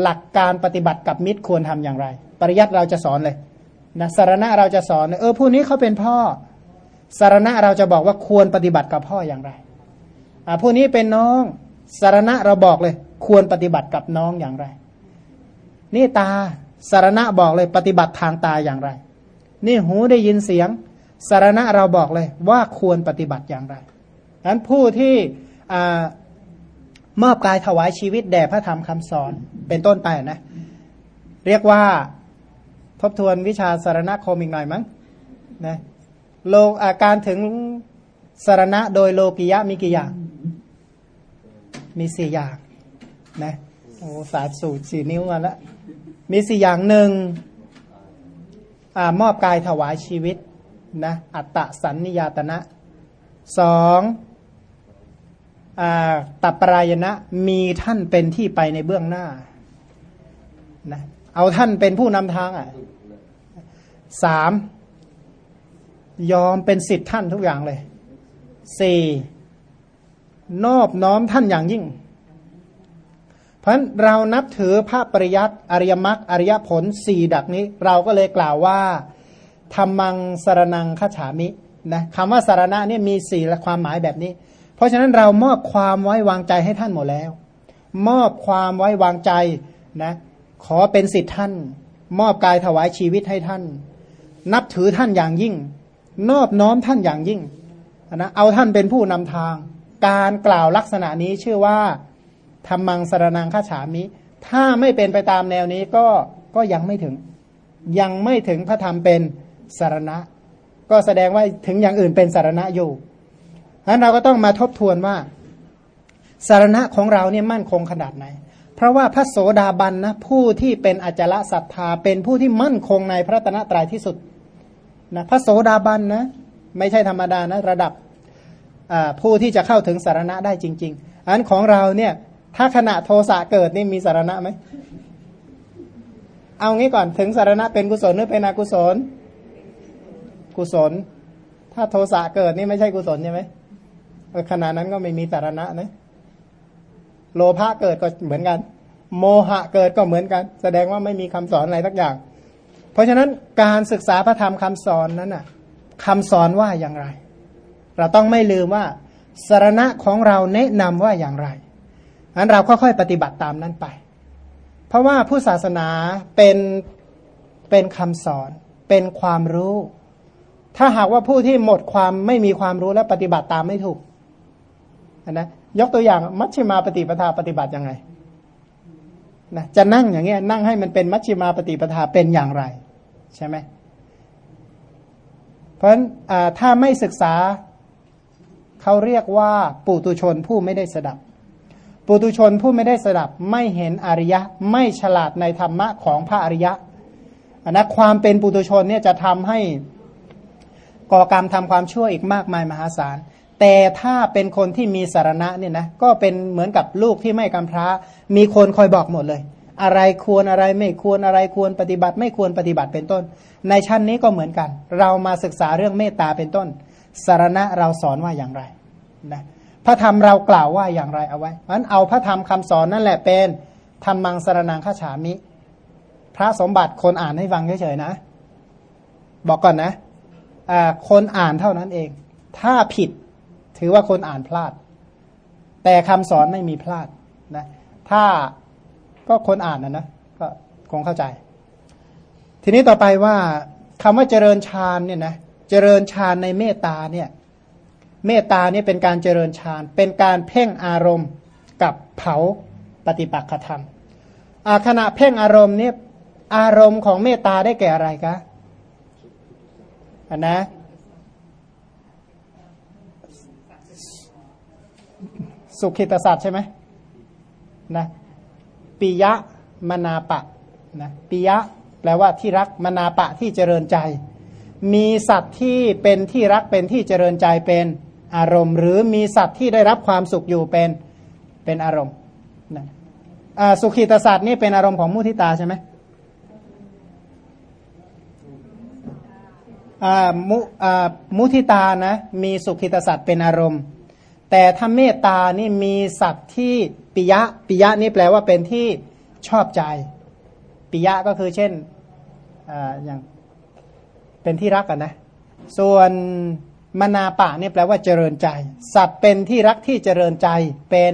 หลักการปฏิบัติกับมิตรควรทำอย่างไร ปริยัติเราจะสอนเลยนะสารณะเราจะสอนเออผู้นี้เขาเป็นพ่อ สารณะเราจะบอกว่าควรปฏิบัติกับพ่ออย่างไรอ่าผู้นี้เป็นน้อง สารณะเราบอกเลย ควรปฏิบัติกับน้องอย่างไร นี่ตาสารณะบอกเลย ปฏิบัติทางตาอย่างไร นี่หูได้ยินเสียง สารณะเราบอกเลยว่าควรปฏิบัติอย่างไรนั้นผู้ที่มอบกายถวายชีวิตแด่พระธรรมคำสอนเป็นต้นไปนะ เรียกว่าทบทวนวิชาสารณคมอีกหน่อยมั้งนะโลอาการถึงสารณะโดยโลกิยะมีกี่อย่าง มีสี่อย่างนะโอ้สาสูตรสี่นิ้วมาแล้วมีสี่อย่างหนึ่งอมอบกายถวายชีวิตนะอัตตะสันนิยตนะสองตัปรายณะมีท่านเป็นที่ไปในเบื้องหน้านะเอาท่านเป็นผู้นำทางอะสามยอมเป็นสิทธิ์ท่านทุกอย่างเลยสี่ นอบน้อมท่านอย่างยิ่ง เพราะเรานับถือพระปริยัติอริยมรรคอริยผลสี่ดักนี้ เราก็เลยกล่าวว่าธรรมังสารนังขฉามินะคำว่าสารณะเนี่ยมีสี่และความหมายแบบนี้ เพราะฉะนั้นเรามอบความไว้วางใจให้ท่านหมดแล้ว มอบความไว้วางใจนะขอเป็นสิทธิ์ท่าน มอบกายถวายชีวิตให้ท่าน นับถือท่านอย่างยิ่ง นอบน้อมท่านอย่างยิ่งนะเอาท่านเป็นผู้นำทาง การกล่าวลักษณะนี้ชื่อว่าธรรมังสรนังฆาฉามิ ถ้าไม่เป็นไปตามแนวนี้ก็ก็ยังไม่ถึง ยังไม่ถึงพระธรรมเป็นสารณะ ก็แสดงว่าถึงอย่างอื่นเป็นสารณะอยู่ฉะนั้นเราก็ต้องมาทบทวนว่า สารณะของเราเนี่ยมั่นคงขนาดไหน เพราะว่าพระโสดาบันนะผู้ที่เป็นอจละศรัทธา เป็นผู้ที่มั่นคงในพระตนะตรายที่สุดนะพระโสดาบันนะไม่ใช่ธรรมดานะระดับ ผู้ที่จะเข้าถึงสารณะได้จริง ๆ อันของเราเนี่ยถ้าขณะโทสะเกิดนี่มีสารณะไหม เอางี้ก่อนถึงสารณะเป็นกุศลหรือเป็นอกุศล กุศล ถ้าโทสะเกิดนี่ไม่ใช่กุศลใช่ไหมขณะนั้นก็ไม่มีสารณะนะ โลภะเกิดก็เหมือนกัน โมหะเกิดก็เหมือนกัน แสดงว่าไม่มีคำสอนอะไรสักอย่าง เพราะฉะนั้นการศึกษาพระธรรมคำสอนนั้นน่ะคำสอนว่าอย่างไร เราต้องไม่ลืมว่าสารณะของเราแนะนำว่าอย่างไรอันเราค่อยๆปฏิบัติตามนั้นไป เพราะว่าผู้ศาสนาเป็นเป็นคำสอนเป็นความรู้ ถ้าหากว่าผู้ที่หมดความไม่มีความรู้และปฏิบัติตามไม่ถูกนะยกตัวอย่างมัชฌิมาปฏิปทาปฏิบัติยังไงนะจะนั่งอย่างเงี้ยนั่งให้มันเป็นมัชฌิมาปฏิปทาเป็นอย่างไร ใช่ไหมเพราะฉะนั้นถ้าไม่ศึกษา เขาเรียกว่าปุตุชนผู้ไม่ได้สดับ ปุตุชนผู้ไม่ได้สดับไม่เห็นอริยะ ไม่ฉลาดในธรรมะของพระอริยะอันนะความเป็นปุตุชนเนี่ยจะทำให้ก่อกรรมทำความชั่วอีกมากมายมหาศาล แต่ถ้าเป็นคนที่มีสารณะเนี่ยนะก็เป็นเหมือนกับลูกที่ไม่กำพร้า มีคนคอยบอกหมดเลย อะไรควรอะไรไม่ควรอะไรควรปฏิบัติ ไม่ควรปฏิบัติเป็นต้น ในชั้นนี้ก็เหมือนกัน เรามาศึกษาเรื่องเมตตาเป็นต้น สารณะเราสอนว่าอย่างไรนะพระธรรมเรากล่าวว่าอย่างไรเอาไว้เพราะนั้นเอาพระธรรมคำสอนนั่นแหละเป็นธรรมังสารนังข้าฉามิ พระสมบัติคนอ่านให้ฟังเฉยๆนะ บอกก่อนนะคนอ่านเท่านั้นเอง ถ้าผิดถือว่าคนอ่านพลาด แต่คำสอนไม่มีพลาดนะถ้าก็คนอ่านนะนะก็คงเข้าใจ ทีนี้ต่อไปว่าคำว่าเจริญฌานเนี่ยนะเจริญฌานในเมตตาเนี่ยเมตตาเนี่ยเป็นการเจริญฌาน เป็นการเพ่งอารมณ์กับเผาปฏิปักษธรรมขณะเพ่งอารมณ์เนี่ยอารมณ์ของเมตตาได้แก่อะไรคะอันนะสุขิตสัตว์ใช่ไหมนะปิยะมนาปะนะปิยะแปลว่าที่รักมนาปะที่เจริญใจ มีสัตว์ที่เป็นที่รักเป็นที่เจริญใจเป็นอารมณ์ หรือมีสัตว์ที่ได้รับความสุขอยู่เป็นเป็นอารมณ์นะสุขิตสัตว์นี่เป็นอารมณ์ของมุทิตาใช่ไหมมุมุทิตานะมีสุขิตสัตว์เป็นอารมณ์ แต่ถ้าเมตตานี่มีสัตว์ที่ปิยะปิยะนี่แปลว่าเป็นที่ชอบใจปิยะก็คือเช่นออย่าง เป็นที่รักกันนะ ส่วนมนาปะเนี่ยแปลว่าเจริญใจ สัตว์เป็นที่รักที่เจริญใจเป็น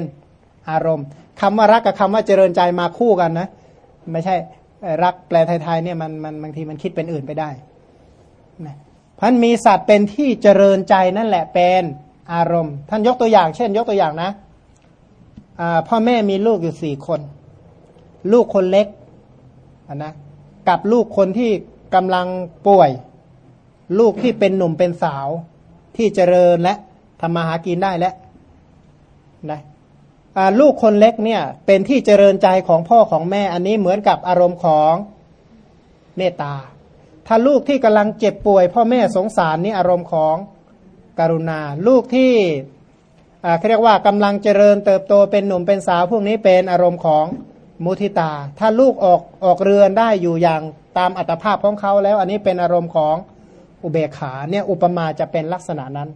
อารมณ์คำว่ารักกับคำว่าเจริญใจมาคู่กันนะ ไม่ใช่รักแปลไทยๆเนี่ยมันมันบางทีมันคิดเป็นอื่นไปได้นะพันมีสัตว์เป็นที่เจริญใจนั่นแหละเป็นอารมณ์ ท่านยกตัวอย่าง เช่น ยกตัวอย่างนะพ่อแม่มีลูกอยู่สี่คน ลูกคนเล็กนะกับลูกคนที่กำลังป่วย ลูกที่เป็นหนุ่มเป็นสาวที่เจริญและทำมาหากินได้แล้วนะลูกคนเล็กเนี่ย เป็นที่เจริญใจของพ่อของแม่ อันนี้เหมือนกับอารมณ์ของเมตตา ถ้าลูกที่กำลังเจ็บป่วย พ่อแม่สงสารนี่อารมณ์ของกรุณา ลูกที่เขาเรียกว่ากำลังเจริญเติบโตเป็นหนุ่มเป็นสาว พวกนี้เป็นอารมณ์ของมุทิตา ถ้าลูกออกออกเรือนได้อยู่อย่างตามอัตภาพของเขาแล้ว อันนี้เป็นอารมณ์ของ อุเบกขาเนี่ยอุปมาจะเป็นลักษณะนั้น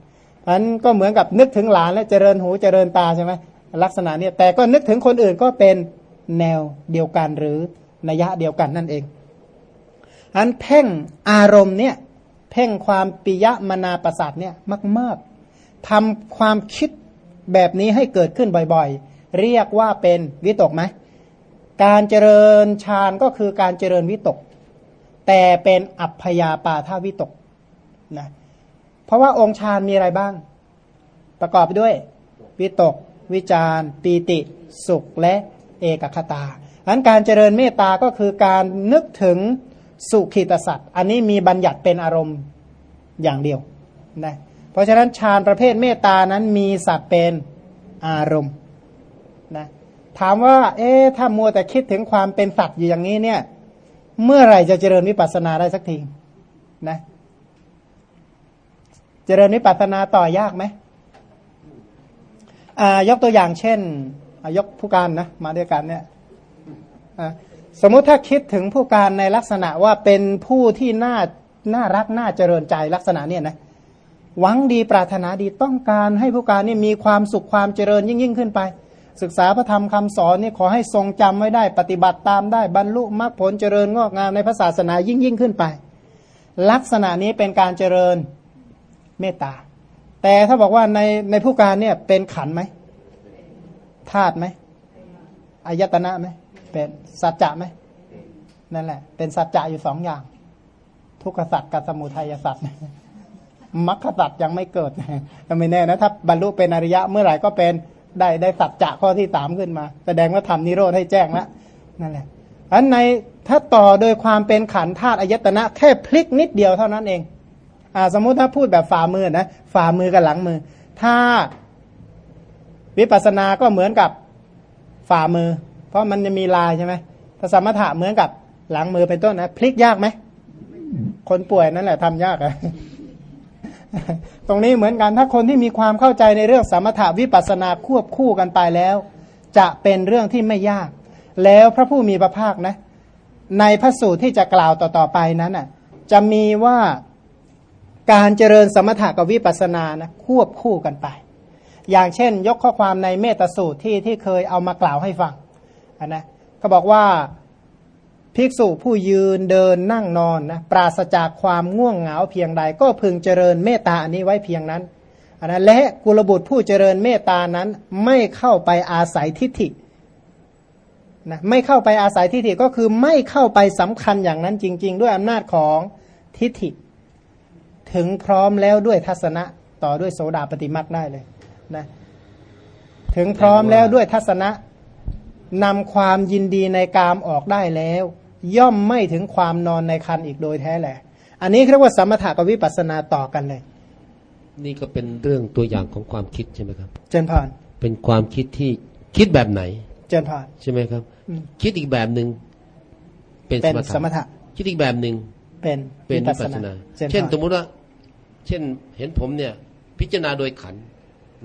อันก็เหมือนกับนึกถึงหลานและเจริญหูเจริญตาใช่ไหมลักษณะเนี้แต่ก็นึกถึงคนอื่นก็เป็นแนวเดียวกันหรือนัยะเดียวกันนั่นเองอันเพ่งอารมณ์เนี่ยเพ่งความปิยมนาประสาทเนี่ยมาก ๆทำความคิดแบบนี้ให้เกิดขึ้นบ่อยๆ เรียกว่าเป็นวิตกไหมการเจริญฌานก็คือการเจริญวิตก แต่เป็นอัพยาปาทาวิตก นะเพราะว่าองค์ฌานมีอะไรบ้าง ประกอบด้วย วิตก วิจารปีติ สุขและเอกคตาอันการเจริญเมตตาก็คือการนึกถึงสุขิตสัตว์ อันนี้มีบัญญัติเป็นอารมณ์อย่างเดียวนะเพราะฉะนั้นฌานประเภทเมตตานั้นมีสัตว์เป็นอารมณ์นะถามว่า เอ๊ะถ้ามัวแต่คิดถึงความเป็นสัตว์อยู่อย่างนี้เนี่ย เมื่อไหร่จะเจริญวิปัสสนาได้สักทีนะเจริญวิปัสสนาต่อยากไหมยกตัวอย่างเช่นยกผู้การนะมาด้วยกันเนี่ยสมมุติถ้าคิดถึงผู้การในลักษณะว่าเป็นผู้ที่น่าน่ารักน่าเจริญใจลักษณะเนี่ยนะหวังดีปรารถนาดีต้องการให้ผู้การนี่มีความสุขความเจริญยิ่งยิ่งขึ้นไป ศึกษาพระธรรมคำสอนนี่ขอให้ทรงจำไว้ได้ปฏิบัติตามได้บรรลุมรรคผลเจริญงอกงามในพระศาสนายิ่งยิ่งขึ้นไป ลักษณะนี้เป็นการเจริญ เมตตา แต่ถ้าบอกว่าในในผู้การเนี่ยเป็นขันไหมธาตุไหมอายตนะไหมเป็นสัจจะไหมนั่นแหละ เป็นสัจจะอยู่สองอย่าง ทุกขสัจกับสมุทัยสัจมรรคสัจยังไม่เกิดไม่แน่นะถ้าบรรลุเป็นอริยะเมื่อไหร่ก็เป็นได้ได้สัจจะข้อที่สามขึ้นมา แสดงว่าทำนิโรธให้แจ้งแล้วนั่นแหละอันในถ้าต่อโดยความเป็นขันธาตุอายตนะ แค่พลิกนิดเดียวเท่านั้นเอง สมมุติถ้าพูดแบบฝ่ามือนะฝ่ามือกับหลังมือ ถ้าวิปัสสนาก็เหมือนกับฝ่ามือ เพราะมันจะมีลายใช่ไหมถ้าสมถะเหมือนกับหลังมือเป็นต้นนะพลิกยากไหมคนป่วยนั่นแหละทำยากอะตรงนี้เหมือนกันถ้าคนที่มีความเข้าใจในเรื่องสมถาวิปัสนาควบคู่กันไปแล้ว จะเป็นเรื่องที่ไม่ยาก แล้วพระผู้มีพระภาคนะ ในพระสูตรที่จะกล่าวต่อๆไปนั้นอะ จะมีว่า การเจริญสมถะกับวิปัสสนานะควบคู่กันไป อย่างเช่น ยกข้อความในเมตสูตรที่ที่เคยเอามากล่าวให้ฟังนะก็บอกว่าภิกษุผู้ยืนเดินนั่งนอนนะปราศจากความง่วงเหงาเพียงใด ก็พึงเจริญเมตตาอันนี้ไว้เพียงนั้นนนะและกุลบุตรผู้เจริญเมตตานั้นไม่เข้าไปอาศัยทิฏฐินะไม่เข้าไปอาศัยทิฏฐิก็คือไม่เข้าไปสำคัญอย่างนั้นจริง ๆ ด้วยอำนาจของทิฏฐิ ถึงพร้อมแล้วด้วยทัศนะต่อด้วยโสดาปฏิมักได้เลยนะถึงพร้อมแล้วด้วยทัศนะนำความยินดีในกามออกได้แล้ว ย่อมไม่ถึงความนอนในคันอีกโดยแท้แหละ อันนี้เรียกว่าสมถะกับวิปัสสนาต่อกันเลย นี่ก็เป็นเรื่องตัวอย่างของความคิดใช่ไหมครับ เจนพรเป็นความคิดที่คิดแบบไหน เจนพรใช่ไหมครับอืมคิดอีกแบบหนึ่งเป็นเป็นสสมมถะถะคิดอีกแบบหนึ่งเป็นเป็นวิวิปัปัสสสสนานาเจนพรเช่นสมมุติว่า เช่นเห็นผมเนี่ยพิจารณาโดยขันธ์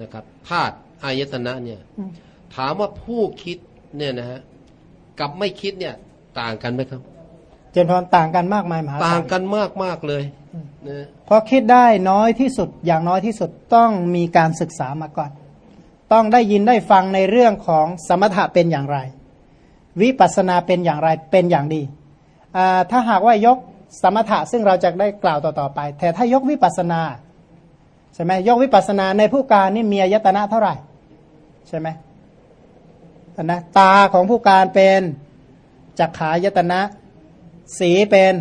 นะครับธาตุอายตนะเนี่ยอืมถามว่าผู้คิดเนี่ยนะฮะกับไม่คิดเนี่ยต่างกันไหมครับ เจนพรต่างกันมากมายมหาศาลต่างกันมากมากๆเลยนะเพราะคิดได้น้อยที่สุดอย่างน้อยที่สุดต้องมีการศึกษามาก่อน ต้องได้ยินได้ฟังในเรื่องของสมถะเป็นอย่างไร วิปัสสนาเป็นอย่างไรเป็นอย่างดีอ่าถ้าหากว่ายก สมถะซึ่งเราจะได้กล่าวต่อๆไป แต่ถ้ายกวิปัสสนาใช่ไหมยกวิปัสสนาในผู้การนี่มีอายตนะเท่าไหร่ใช่ไหมนะตาของผู้การเป็นจักขายตนะ สีเป็น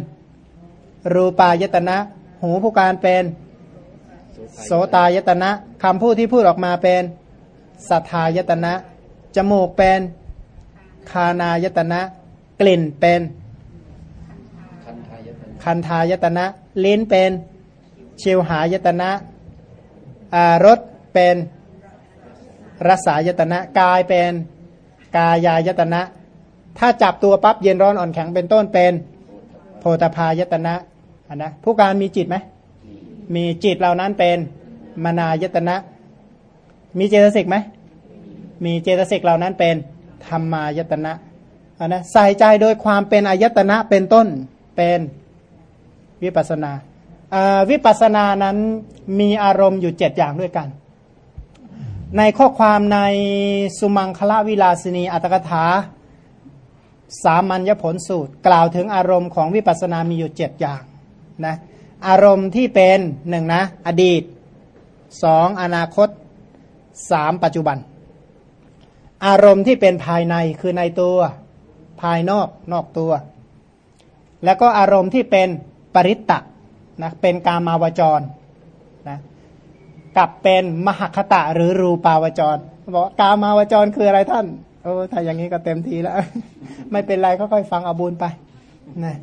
รูปายตนะ หูผู้การเป็นโสตายตนะคำพูดที่พูดออกมาเป็นสัทธายตนะ จมูกเป็นคานายตนะ กลิ่นเป็น คันทายตนะ ลิ้นเป็นชิวหายตนะรสเป็นรสายตนะ กายเป็นกายายตนะ ถ้าจับตัวปั๊บเย็นร้อนอ่อนแข็งเป็นต้นเป็นโพธพายตนะนนะผู้การมีจิตไหมมีจิตเหล่านั้นเป็นมนายตนะ มีเจตสิกไหมมีเจตสิกเหล่านั้นเป็นธรรมายตนะนนะใส่ใจโดยความเป็นอายตนะเป็นต้นเป็น วิปัสนาวิปัสสนานั้นมีอารมณ์อยู่เจ็ดอย่างด้วยกัน ในข้อความในสุมังคละวิลาสินีอัตกถา สามัญญผลสูตร กล่าวถึงอารมณ์ของวิปัสสนามีอยู่เจ็ดอย่างนะอารมณ์ที่เป็นหนึ่งนะ อดีตสองอนาคตสามปัจจุบัน อารมณ์ที่เป็นภายในคือในตัวภายนอกนอกตัว แล้วก็อารมณ์ที่เป็น ปริตตะนะเป็นกามาวจรนะกับเป็นมหคตะหรือรูปาวจรบอกว่ากามาวจรคืออะไรท่านโอ้ถ้าอย่างนี้ก็เต็มทีแล้ว ไม่เป็นไรก็ค่อยฟังเอาบุญไปนะ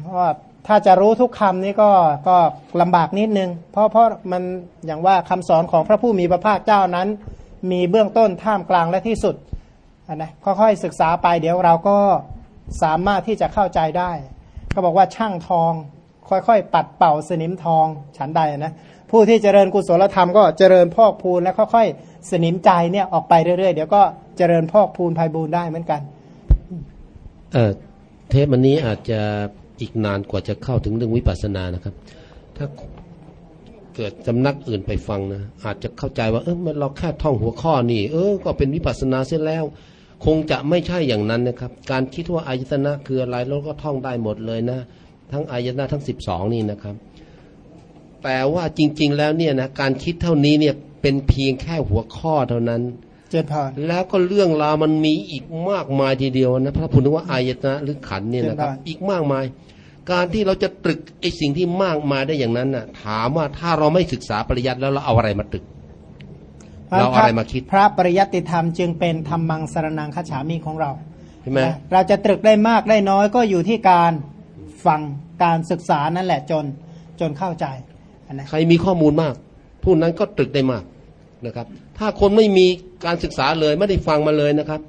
เพราะว่าถ้าจะรู้ทุกคำนี้ก็ก็ลำบากนิดนึง เพราะเพราะมันอย่างว่าคำสอนของพระผู้มีพระภาคเจ้านั้น มีเบื้องต้นท่ามกลางและที่สุดนะค่อยๆศึกษาไปเดี๋ยวเราก็สามารถที่จะเข้าใจได้ เขาบอกว่าช่างทอง ค่อยๆ ปัดเป่าสนิมทองฉันใดนะผู้ที่เจริญกุศลธรรมก็เจริญพอกพูนแล้วค่อยๆสนิมใจเนี่ยออกไปเรื่อยๆเดี๋ยวก็เจริญพอกพูนภัยบูนได้เหมือนกันเออเทปวันนี้อาจจะอีกนานกว่าจะเข้าถึงเรื่องวิปัสสนานะครับ ถ้าเกิดสำนักอื่นไปฟังนะอาจจะเข้าใจว่าเออมันเราแค่ท่องหัวข้อนี่ เออ ก็เป็นวิปัสสนาเสียแล้ว คงจะไม่ใช่อย่างนั้นนะครับ การคิดว่าอายตนะคืออะไรเราก็ท่องได้หมดเลยนะ ทั้งอายตนะทั้งสิบสองนี่นะครับ แต่ว่าจริง ๆ แล้วเนี่ยนะการคิดเท่านี้เนี่ยเป็นเพียงแค่หัวข้อเท่านั้นเจริญพรแล้วก็เรื่องราวมันมีอีกมากมายทีเดียวนะพระพุทธว่าอายตนะหรือขันธ์เนี่ยนะครับเช่นไรอีกมากมาย การที่เราจะตรึกไอ้สิ่งที่มากมายได้อย่างนั้นน่ะ ถามว่าถ้าเราไม่ศึกษาปริยัติแล้วเราเอาอะไรมาตรึก เราเอาอะไรมาคิด พระปริยัติธรรมจึงเป็นธรรมังสรนังคฉามีของเราใช่ไหมนะเราจะตรึกได้มากได้น้อยก็อยู่ที่การฟังการศึกษานั่นแหละจนจนเข้าใจอันนะใครมีข้อมูลมาก ผู้นั้นก็ตรึกได้มากนะครับ ถ้าคนไม่มีการศึกษาเลยไม่ได้ฟังมาเลยนะครับ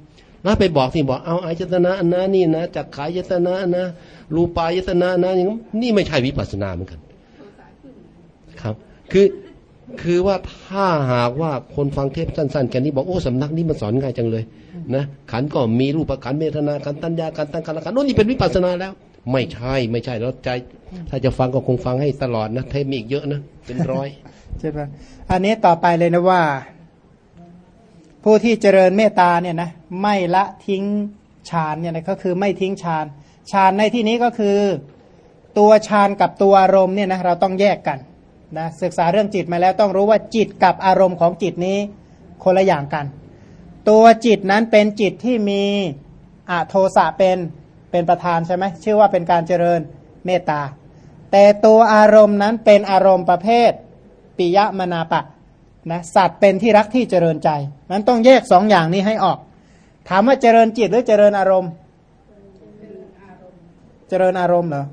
แล้วไปบอกที่บอกเอาอายตนะอันนะนี่นะจักขายตนะนะรูปายตนะนะอย่างนั้นนี่ไม่ใช่วิปัสสนาเหมือนกันครับ คือ คือว่าถ้าหากว่าคนฟังเทปสั้นๆแค่นี้บอกโอ้สำนักนี้มันสอนง่ายจังเลยนะขันธ์ก็มีรูปขันธ์เมตนาขันธ์ตัญญาขันธ์ตั้งขันธ์ละขันธ์โน่นนี่เป็นวิปัสสนาแล้ว ไม่ใช่ไม่ใช่แล้วใจ ถ้าจะฟังก็คงฟังให้ตลอดนะเทปมีอีกเยอะนะเป็นร้อยใช่ปะอันนี้ต่อไปเลยนะว่า ผู้ที่เจริญเมตตาเนี่ยนะไม่ละทิ้งฌานเนี่ยนะก็คือไม่ทิ้งฌานฌานในที่นี้ก็คือ ตัวฌานกับตัวอารมณ์เนี่ยนะเราต้องแยกกัน นะศึกษาเรื่องจิตมาแล้วต้องรู้ว่าจิตกับอารมณ์ของจิตนี้คนละอย่างกัน ตัวจิตนั้นเป็นจิตที่มีอะโทสะเป็นเป็นประธานใช่ไหมชื่อว่าเป็นการเจริญเมตตา แต่ตัวอารมณ์นั้นเป็นอารมณ์ประเภทปิยมนาปะนะสัตว์เป็นที่รักที่เจริญใจนั้นต้องแยกสองอย่างนี้ให้ออก ถามว่าเจริญจิตหรือเจริญอารมณ์ เจริญอารมณ์เหรอ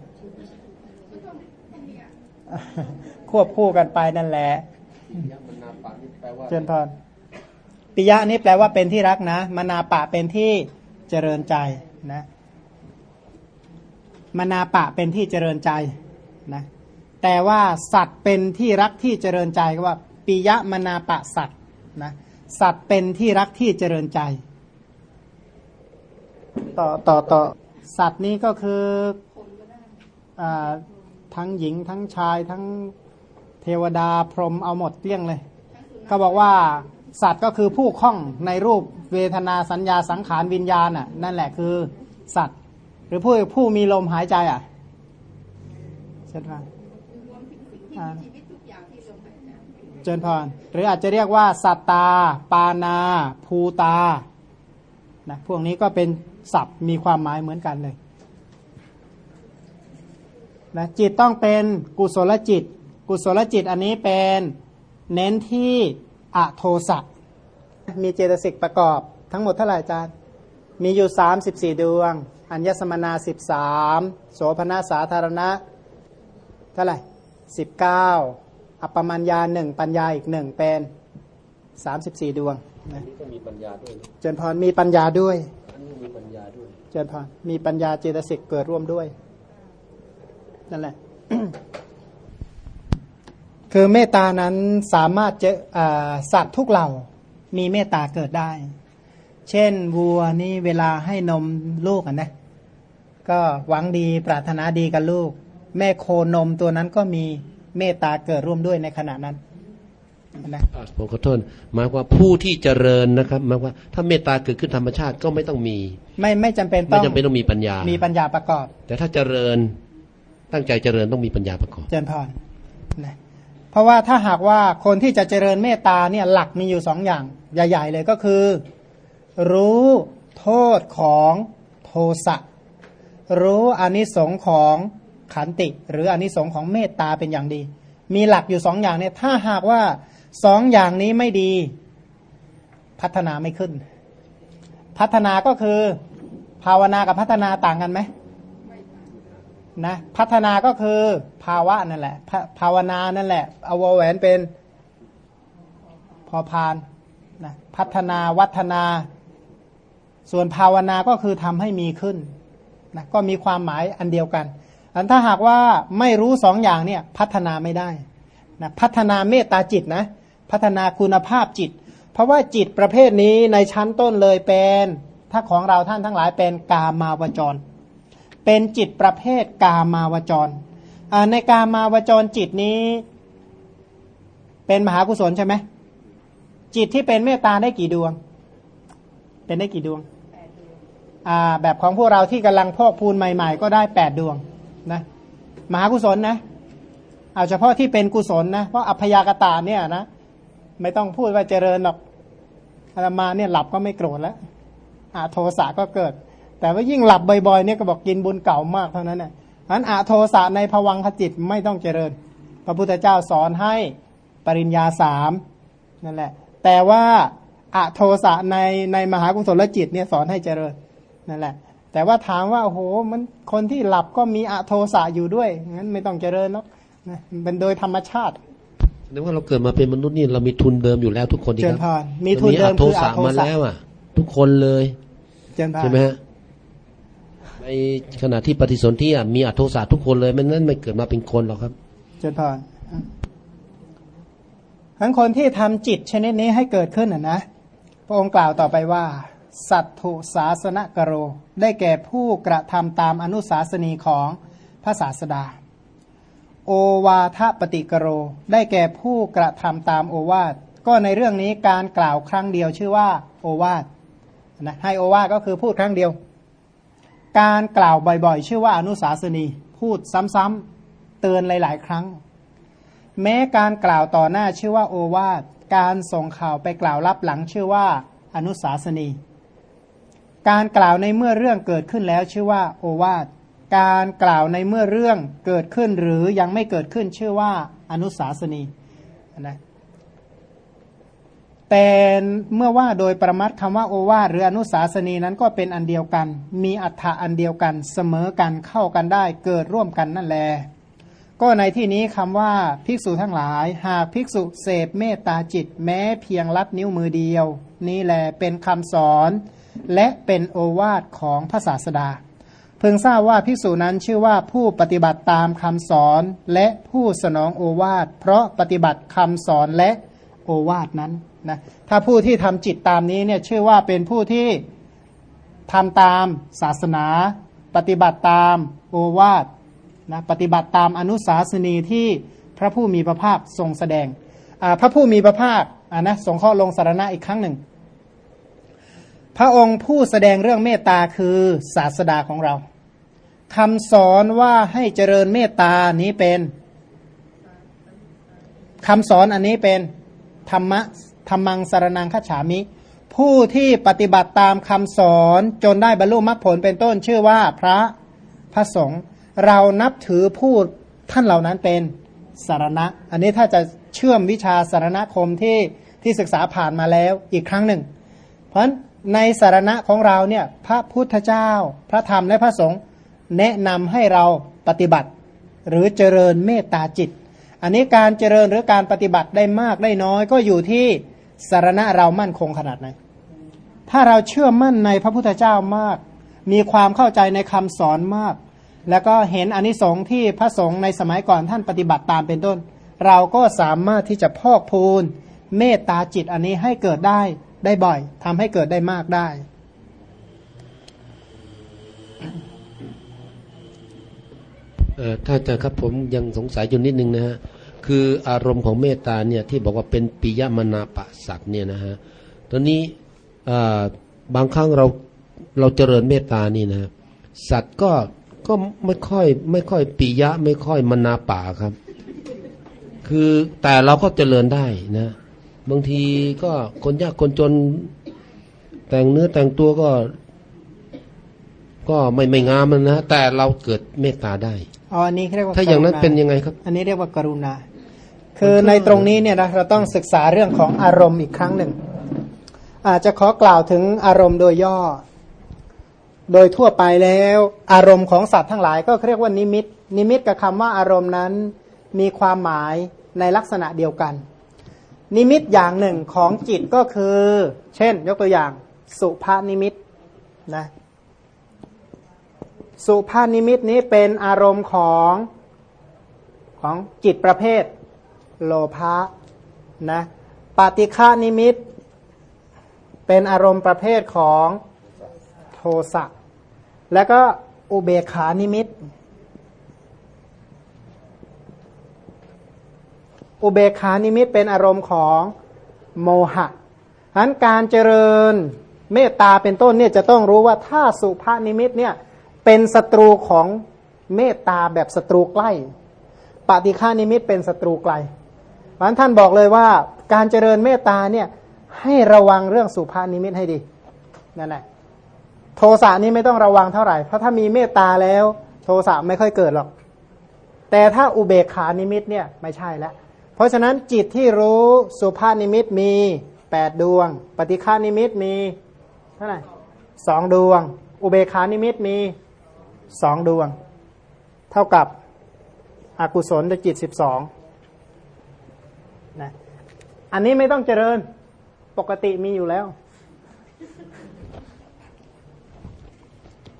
ควบคู่กันไปนั่นแหละเจริญพรปิยะนี่แปลว่าเป็นที่รักนะมนาปะเป็นที่เจริญใจนะมนาปะเป็นที่เจริญใจนะแต่ว่าสัตว์เป็นที่รักที่เจริญใจก็ว่าปิยะมนาปะสัตว์นะสัตว์เป็นที่รักที่เจริญใจ ต่อต่อต่อสัตว์นี้ก็คืออทั้งหญิงทั้งชายทั้งเท วดาพรหมเอาหมดเกลี้ยงเลยเขาบอกว่าสัตว์ก็คือผู้คล้องในรูปเวทนาสัญญาสังขารวิญญาณอะนั่นแหละคือสัตว์ หรือผู้ผู้มีลมหายใจอะเช่นว่าเจนพรหรืออาจจะเรียกว่า สัตตา ปานา ภูตานะพวกนี้ก็เป็นศัพท์มีความหมายเหมือนกันเลยนะจิตต้องเป็นกุศลจิต กุศลจิตอันนี้เป็นเน้นที่อโทสะมีเจตสิกประกอบทั้งหมดเท่าไหร่อาจารย์ มีอยู่สามสิบสี่ดวง อัญญสมนาสิบสามโสภณสาธารณะ เท่าไหร่สิบเก้าอัปปมัญญาหนึ่งปัญญาอีกหนึ่งเป็นสามสิบสี่ดวงนะก็มีปัญญาด้วยเจนพรมีปัญญาด้วยอันนี้มีปัญญาด้วยเจนพรมีปัญญาเจตสิกเกิดร่วมด้วย นั่นแหละ คือเมตานั้นสามารถจะสัตว์ทุกเหล่ามีเมตตาเกิดได้ เช่นวัวนี่เวลาให้นมลูกอะนะ ก็หวังดีปรารถนาดีกับลูก แม่โคนมตัวนั้นก็มีเมตตาเกิดร่วมด้วยในขณะนั้นนะผมขอโทษหมายว่าผู้ที่เจริญนะครับหมายว่าถ้าเมตตาเกิดขึ้นธรรมชาติก็ไม่ต้องมี ไม่ไม่จำเป็นต้องไม่จำเป็นต้องมีปัญญา มีปัญญาประกอบ แต่ถ้าเจริญตั้งใจเจริญต้องมีปัญญาประกอบ เจริญพรนะ เพราะว่าถ้าหากว่าคนที่จะเจริญเมตตาเนี่ยหลักมีอยู่สองอย่างใหญ่ ๆ เลยก็คือ รู้โทษของโทสะรู้อนิสงค์ของขันติ หรืออนิสงค์ของเมตตาเป็นอย่างดี มีหลักอยู่สองอย่างเนี่ยถ้าหากว่าสองอย่างนี้ไม่ดี พัฒนาไม่ขึ้น พัฒนาก็คือ ภาวนากับพัฒนาต่างกันไหม นะพัฒนาก็คือภาวะนั่นแหละ ภาวนานั่นแหละ เอาวแหวนเป็นพอพานนะพัฒนาวัฒนา ส่วนภาวนาก็คือทำให้มีขึ้นนะก็มีความหมายอันเดียวกันอันถ้าหากว่าไม่รู้สองอย่างเนี่ยพัฒนาไม่ได้นะพัฒนาเมตตาจิตนะพัฒนาคุณภาพจิต เพราะว่าจิตประเภทนี้ในชั้นต้นเลยเป็น ถ้าของเราท่านทั้งหลายเป็นกามาวจร เป็นจิตประเภทกามาวจร ในกามาวจรจิตนี้ เป็นมหากุศลใช่ไหมจิตที่เป็นเมตตาได้กี่ดวง เป็นได้กี่ดวงแบบของพวกเราที่กำลังพอกพูนใหม่ ๆ ก็ได้แปดดวงนะมหากุศลนะ เอาเฉพาะที่เป็นกุศลนะ เพราะอัพยากตาเนี่ยนะ ไม่ต้องพูดว่าเจริญหรอกอาตมาเนี่ยหลับก็ไม่โกรธแล้วอาโทสะก็เกิด แต่ว่ายิ่งหลับบ่อยๆเนี่ยก็บอกกินบุญเก่ามากเท่านั้นน่ะอันอาโทสะในภวังขจิตไม่ต้องเจริญ พระพุทธเจ้าสอนให้ปริญญาสามนั่นแหละ แต่ว่าอะโทสะในในมหากุศลจิตเนี่ยสอนให้เจริญนั่นแหละ แต่ว่าถามว่าโอ้โหมันคนที่หลับก็มีอะโทสะอยู่ด้วยงั้นไม่ต้องเจริญหรอกนะเป็นโดยธรรมชาตินึกว่าเราเกิดมาเป็นมนุษย์นี่เรามีทุนเดิมอยู่แล้วทุกคนดีครับมีทุนเดิมคืออะโทสะมาแล้วอะ ทุกคนเลยใช่ไหมฮะ ในขณะที่ปฏิสนธิมีอัตโทสะทุกคนเลยมันนั้นไม่เกิดมาเป็นคนหรอกครับเจนพรทั้งคนที่ทำจิตชนิดนี้ให้เกิดขึ้นอะนะพระองค์กล่าวต่อไปว่า สัตถุศาสนกโร ได้แก่ผู้กระทำตามอนุสาสนีของพระศาสดา โอวาทปฏิกโร ได้แก่ผู้กระทำตามโอวาท ก็ในเรื่องนี้การกล่าวครั้งเดียวชื่อว่า โอวาทนะให้โอวาทก็คือพูดครั้งเดียว การกล่าวบ่อยๆ ชื่อว่าอนุสาสนีพูดซ้ำๆเตือนหลาย ๆ ครั้ง แม้การกล่าวต่อหน้าชื่อว่าโอวาทการส่งข่าวไปกล่าวรับหลังชื่อว่าอนุสาสนี การกล่าวในเมื่อเรื่องเกิดขึ้นแล้วชื่อว่าโอวาทการกล่าวในเมื่อเรื่องเกิดขึ้นหรือยังไม่เกิดขึ้นชื่อว่าอนุสาสนีนะ แต่เมื่อว่าโดยประมัดคำว่าโอวาหรืออนุสาสนีนั้นก็เป็นอันเดียวกัน มีอัฏฐะอันเดียวกัน เสมอกันเข้ากันได้ เกิดร่วมกันนั่นแหละก็ในที่นี้คำว่าภิกษุทั้งหลาย หากภิกษุเสพเมตตาจิต แม้เพียงลัดนิ้วมือเดียว นี่แหละเป็นคำสอน และเป็นโอวาทของพระศาสดา เพิ่งทราบว่าภิกษุนั้นชื่อว่าผู้ปฏิบัติตามคำสอนและผู้สนองโอวาทเพราะปฏิบัติคำสอนและโอวาทนั้น นะถ้าผู้ที่ทำจิตตามนี้เนี่ยชื่อว่าเป็นผู้ที่ทำตามศาสนา ปฏิบัติตามโอวาทนะปฏิบัติตามอนุสาสนีที่พระผู้มีพระภาคทรงแสดง พระผู้มีพระภาคนะทรงข้อลงสารณะอีกครั้งหนึ่ง พระองค์ผู้แสดงเรื่องเมตตาคือศาสดาของเราคำสอนว่าให้เจริญเมตตานี้เป็นคำสอนอันนี้เป็นธรรมะ ธรรมังสารนังคัจฉามิ ผู้ที่ปฏิบัติตามคำสอนจนได้บรรลุมรรคผลเป็นต้นชื่อว่าพระพระสงฆ์เรานับถือผู้ท่านเหล่านั้นเป็นสารณะ อันนี้ถ้าจะเชื่อมวิชาสารณคมที่ที่ศึกษาผ่านมาแล้วอีกครั้งหนึ่ง เพราะฉะนั้นในสารณะของเราเนี่ยพระพุทธเจ้า พระธรรมและพระสงฆ์แนะนำให้เราปฏิบัติ หรือเจริญเมตตาจิต อันนี้การเจริญหรือการปฏิบัติได้มากได้น้อยก็อยู่ที่ สารณะเรามั่นคงขนาดไหนถ้าเราเชื่อมั่นในพระพุทธเจ้ามาก มีความเข้าใจในคำสอนมาก แล้วก็เห็นอนิสงส์ที่พระสงฆ์ในสมัยก่อนท่านปฏิบัติตามเป็นต้น เราก็สามารถที่จะพอกพูนเมตตาจิตอันนี้ให้เกิดได้ได้บ่อยทำให้เกิดได้มากได้ เออถ้าจะครับผมยังสงสัยอยู่นิดนึงนะฮะ คืออารมณ์ของเมตตาเนี่ยที่บอกว่าเป็นปิยมนาปะสัตเนี่ยนะฮะตอนนี้บางครั้งเราเราเจริญเมตตานี่นะ สัตว์ก็ก็ไม่ค่อยไม่ค่อยปียะไม่ค่อยมนาป่าครับ คือแต่เราก็เจริญได้นะบางทีก็คนยากคนจนแต่งเนื้อแต่งตัวก็ ก็ไม่ไม่งามนะแต่เราเกิดเมตตาไดอ๋ออันนี้เรียกว่าถ้าอย่างนั้นเป็นยังไงครับ อันนี้เรียกว่ากรุณา คือในตรงนี้เนี่ยนะเราต้องศึกษาเรื่องของอารมณ์อีกครั้งหนึ่ง อาจจะขอกล่าวถึงอารมณ์โดยย่อ โดยทั่วไปแล้วอารมณ์ของสัตว์ทั้งหลายก็เรียกว่านิมิต นิมิตกับคำว่าอารมณ์นั้นมีความหมายในลักษณะเดียวกัน นิมิตอย่างหนึ่งของจิตก็คือ เช่น ยกตัวอย่าง สุภนิมิตนะสุภนิมิตนี้เป็นอารมณ์ของของจิตประเภท โลภะนะปฏิฆนิมิต เป็นอารมณ์ประเภทของโทสะแล้วก็อุเบกขานิมิต อุเบกขานิมิตเป็นอารมณ์ของโมหะฉะนั้นการเจริญเมตตาเป็นต้นเนี่ยจะต้องรู้ว่าถ้าสุภานิมิตเนี่ยเป็นศัตรูของเมตตาแบบศัตรูใกล้ ปฏิฆานิมิตเป็นศัตรูไกล เพราะท่านบอกเลยว่าการเจริญเมตตาเนี่ยให้ระวังเรื่องสุภานิมิตให้ดีนั่นแหละโทสะนี้ไม่ต้องระวังเท่าไหร่ เพราะถ้ามีเมตตาแล้ว โทสะไม่ค่อยเกิดหรอก แต่ถ้าอุเบกขานิมิตเนี่ยไม่ใช่แล้วเพราะฉะนั้นจิตที่รู้สุภานิมิตมีแปดดวง ปฏิฆานิมิตมีเท่าไหร่สองดวง อุเบกขานิมิตมีสองดวง เท่ากับอกุศลจิตสิบสอง นะอันนี้ไม่ต้องเจริญปกติมีอยู่แล้ว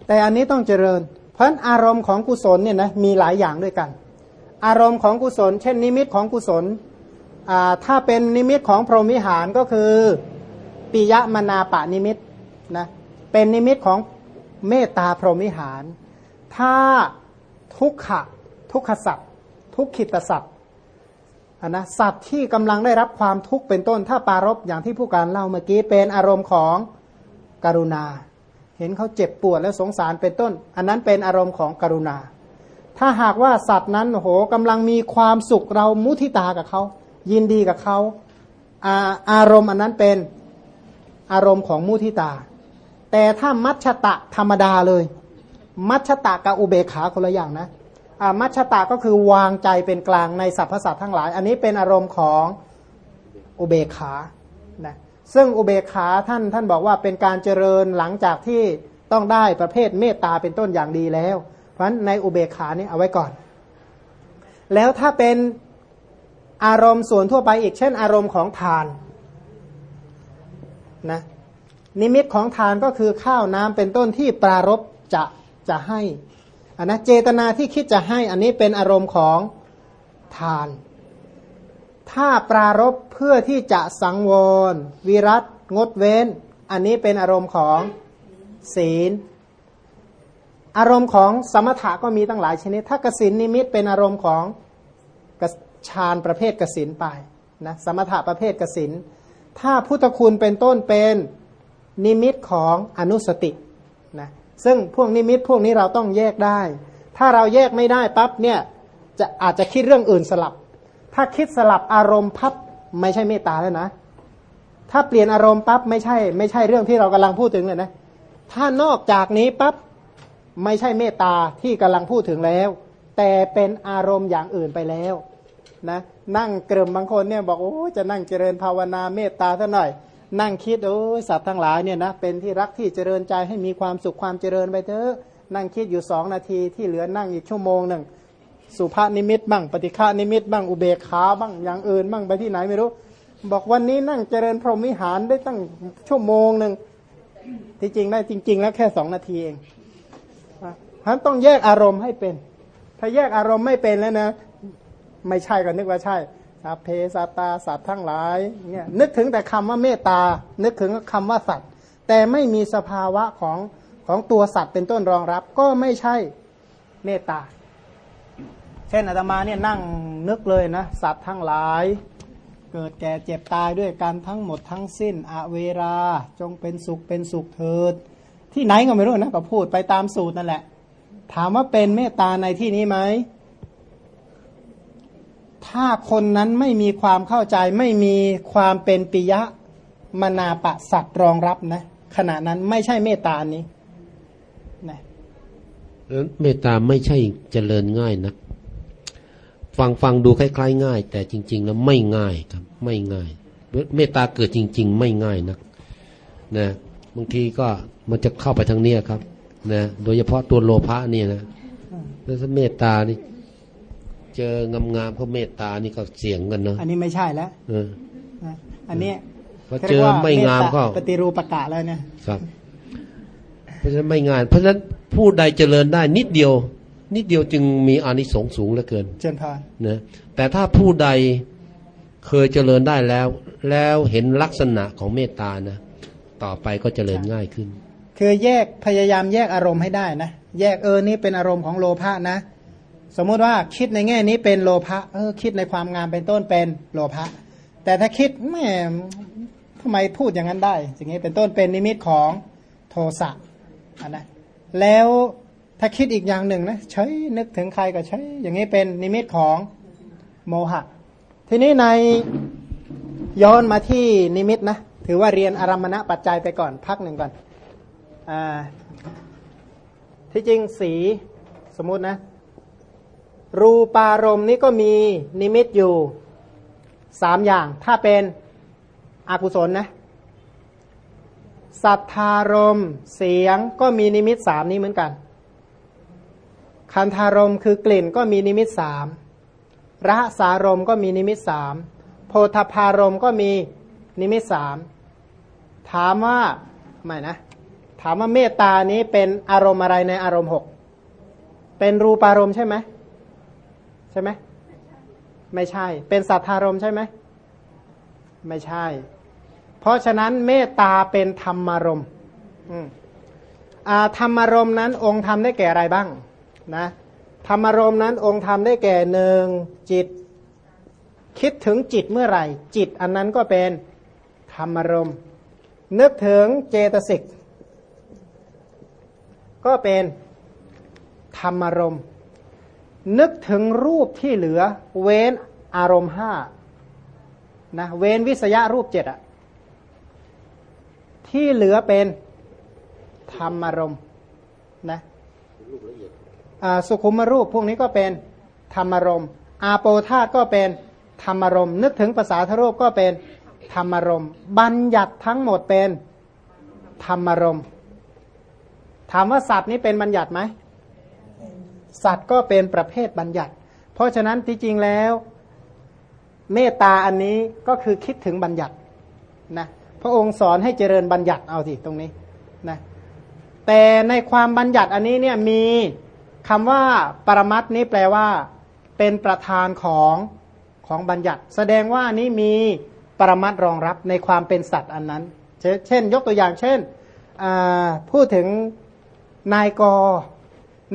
แต่อันนี้ต้องเจริญ เพราะอารมณ์ของกุศลเนี่ยนะมีหลายอย่างด้วยกัน อารมณ์ของกุศล เช่น นิมิตของกุศลถ้าเป็นนิมิตของพรหมิหารก็คือปิยมนาปานิมิตนะเป็นนิมิตของเมตตาพรหมิหาร ถ้าทุกขะทุกขสัตว์ทุกขิตสัตว์ นะสัตว์ที่กำลังได้รับความทุกข์เป็นต้น ถ้าปารบอย่างที่ผู้การเล่าเมื่อกี้เป็นอารมณ์ของกรุณา เห็นเขาเจ็บปวดแล้วสงสารเป็นต้น อันนั้นเป็นอารมณ์ของกรุณา ถ้าหากว่าสัตว์นั้นโหกำลังมีความสุขเรามุทิตากับเขายินดีกับเขาอาอารมณ์อันนั้นเป็นอารมณ์ของมุทิตา แต่ถ้ามัชตะธรรมดาเลย มัชตะกับอุเบขาคนละอย่างนะ มัชตะก็คือวางใจเป็นกลางในสรรพสัตว์ทั้งหลาย อันนี้เป็นอารมณ์ของอุเบขา นะ ซึ่งอุเบกขาท่านท่านบอกว่าเป็นการเจริญหลังจากที่ต้องได้ประเภทเมตตาเป็นต้นอย่างดีแล้ว เพราะฉะนั้นในอุเบกขานี้เอาไว้ก่อน แล้วถ้าเป็นอารมณ์ส่วนทั่วไปอีก เช่น อารมณ์ของทาน นะ นิมิตของทานก็คือข้าวน้ำเป็นต้นที่ปรารบจะจะให้ อันนะเจตนาที่คิดจะให้อันนี้เป็นอารมณ์ของทาน ถ้าปรารบเพื่อที่จะสังวร วิรัตงดเว้น อันนี้เป็นอารมณ์ของศีล อารมณ์ของสมถะก็มีตั้งหลายชนิด ถ้ากสินนิมิตเป็นอารมณ์ของฌานประเภทกสินไปนะสมถะประเภทกสินถ้าพุทธคุณเป็นต้นเป็นนิมิตของอนุสติ ซึ่งพวกนิมิตพวกนี้เราต้องแยกได้ ถ้าเราแยกไม่ได้ปั๊บเนี่ยจะอาจจะคิดเรื่องอื่นสลับ ถ้าคิดสลับอารมณ์พับไม่ใช่เมตตาแล้วนะ ถ้าเปลี่ยนอารมณ์ปั๊บไม่ใช่ ไม่ใช่เรื่องที่เรากำลังพูดถึงเลยนะ ถ้านอกจากนี้ปั๊บไม่ใช่เมตตาที่กำลังพูดถึงแล้ว แต่เป็นอารมณ์อย่างอื่นไปแล้วนะนั่งเกลิมบางคนเนี่ยบอกโอ้จะนั่งเจริญภาวนาเมตตาซะหน่อย นั่งคิดโอ้สัตว์ทั้งหลายเนี่ยนะเป็นที่รักที่เจริญใจให้มีความสุขความเจริญไปเถอะนั่งคิดอยู่สองนาทีที่เหลือนั่งอีกชั่วโมงหนึ่งสุภานิมิตบ้างปฏิฆานิมิตบ้างอุเบกขาบ้างอย่างอื่นบ้างไปที่ไหนไม่รู้ บอกวันนี้นั่งเจริญพรหมิหารได้ตั้งชั่วโมงหนึ่งที่จริงได้จริง ๆ แล้วแค่สองนาทีเองท่านต้องแยกอารมณ์ให้เป็น ถ้าแยกอารมณ์ไม่เป็นแล้วนะ ไม่ใช่ก็นึกว่าใช่ สัพเพสัตตาสัตว์ทั้งหลายเนี่ยนึกถึงแต่คำว่าเมตตา นึกถึงคำว่าสัตว์ แต่ไม่มีสภาวะของของตัวสัตว์เป็นต้นรองรับ ก็ไม่ใช่เมตตา เช่นอาตมาเนี่ยนั่งนึกเลยนะ สัตว์ทั้งหลาย เกิดแก่เจ็บตายด้วยกันทั้งหมดทั้งสิ้นอเวราจงเป็นสุขเป็นสุขเถิด ที่ไหนก็ไม่รู้นะก็พูดไปตามสูตรนั่นแหละ ถามว่าเป็นเมตตาในที่นี้ไหม ถ้าคนนั้นไม่มีความเข้าใจไม่มีความเป็นปิยะมนาปะสัตรองรับนะขณะนั้นไม่ใช่เมตตานี้นะเมตตาไม่ใช่เจริญง่ายนะฟังฟังดูคล้ายๆ ง่าย แต่จริง ๆ แล้วไม่ง่ายครับ ไม่ง่าย เมตตาเกิดจริง ๆ ไม่ง่ายนะนะบางทีก็มันจะเข้าไปทางเนี้ยครับ นะ โดยเฉพาะตัวโลภะเนี่ยนะแล้วเมตตานี่ เจองามๆเขาเมตตานี่ก็เสียงกันเนาะอันนี้ไม่ใช่แล้วเอออันนี้พอเจอไม่งามก็ปฏิรูปกะแล้วเนี่ยครับ เพราะฉะนั้นไม่งาน เพราะฉะนั้นผู้ใดเจริญได้นิดเดียว นิดเดียวจึงมีอานิสงส์สูงเหลือเกิน เจนพานนะแต่ถ้าผู้ใดเคยเจริญได้แล้ว แล้วเห็นลักษณะของเมตตานะต่อไปก็เจริญง่ายขึ้น คือแยกพยายามแยกอารมณ์ให้ได้นะแยกเออนี่เป็นอารมณ์ของโลภะนะ สมมุติว่าคิดในแง่นี้เป็นโลภะเออคิดในความงามเป็นต้นเป็นโลภะแต่ถ้าคิดแม่ทำไมพูดอย่างนั้นได้อย่างนี้เป็นต้นเป็นนิมิตของโทสะอันนะแล้วถ้าคิดอีกอย่างหนึ่งนะใช้นึกถึงใครก็ใช้อย่างนี้เป็นนิมิตของโมหะ ทีนี้ในย้อนมาที่นิมิตนะถือว่าเรียนอารมณะปัจจัยไปก่อนพักหนึ่งก่อนอที่จริงสีสมมตินะ รูปารมณ์นี้ก็มีนิมิตอยู่สามอย่าง ถ้าเป็นอกุศลนะสัททารมณ์เสียงก็มีนิมิตสามนี้เหมือนกัน คันธารมณ์คือกลิ่นก็มีนิมิตสามรสารมณ์ก็มีนิมิตสามโผฏฐัพพารมณ์ก็มีนิมิตสามถามว่าไม่นะ ถามว่าเมตตานี้เป็นอารมณ์อะไรในอารมณ์หกเป็นรูปารมณ์ใช่ไหมใใช่ไหมไม่ใช่ เป็นสัทธารมใช่ไหมไม่ใช่ เพราะฉะนั้นเมตตาเป็นธรรมารมธรรมารมนั้นองค์ทำได้แก่อะไรบ้างนะธรรมารมนั้นองค์ทำได้แก่หนึ่งจิต คิดถึงจิตเมื่อไหร่ จิตอันนั้นก็เป็นธรรมารมนึกถึงเจตสิกก็เป็นธรรมารม นึกถึงรูปที่เหลือ เว้นอารมณ์ห้านะเว้นวิสยะรูปเจ็ดอะที่เหลือเป็นธรรมารมณ์นะสุขุมรูปพวกนี้ก็เป็นธรรมารมณ์อาโปธาตก็เป็นธรรมารมณ์นึกถึงภาษาทรูปก็เป็นธรรมารมณ์บัญญัติทั้งหมดเป็นธรรมารมณ์ถามว่าสัตว์นี้เป็นบัญญัติไหม สัตว์ก็เป็นประเภทบัญญัติ เพราะฉะนั้นที่จริงแล้ว เมตตาอันนี้ก็คือคิดถึงบัญญัตินะพระองค์สอนให้เจริญบัญญัติเอาสิตรงนี้นะแต่ในความบัญญัติอันนี้เนี่ยมีคำว่าปรมัตถ์นี้แปลว่า เป็นประธานของของบัญญัติ แสดงว่านี้มีปรมัตรองรับในความเป็นสัตว์อันนั้น เช่น ยกตัวอย่างเช่นพูดถึงนายก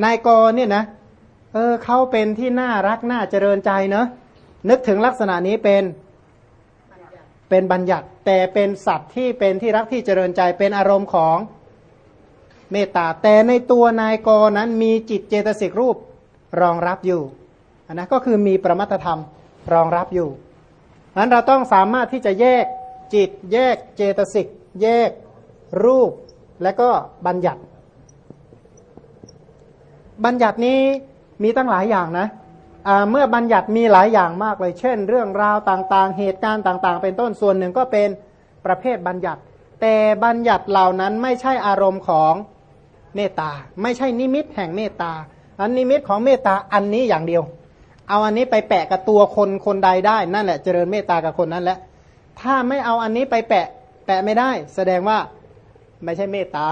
นายกเนี่ยนะ เออเขาเป็นที่น่ารักน่าเจริญใจเนอะนึกถึงลักษณะนี้เป็นเป็นบัญญัติ แต่เป็นสัตว์ที่เป็นที่รักที่เจริญใจเป็นอารมณ์ของเมตตาแต่ในตัวนายกนั้นมีจิตเจตสิกรูปรองรับอยู่นนะก็คือมีประมัตธรรมรองรับอยู่นั้นเราต้องสามารถที่จะแยกจิตแยกเจตสิกแยกรูปและก็บัญญัติ บัญญัตินี้ มีตั้งหลายอย่างนะเมื่อบัญญัติมีหลายอย่างมากเลย เช่น เรื่องราวต่างๆ เหตุการณ์ต่างๆ เป็นต้นส่วนหนึ่งก็เป็นประเภทบัญญัติ แต่บัญญัติเหล่านั้นไม่ใช่อารมณ์ของเมตตา ไม่ใช่นิมิตแห่งเมตตาอันนิมิตของเมตตาอันนี้อย่างเดียว เอาอันนี้ไปแปะกับตัวคนคนใดได้นั่นแหละเจริญเมตตากับคนนั้นแหละถ้าไม่เอาอันนี้ไปแปะแปะไม่ได้ แสดงว่าไม่ใช่เมตตา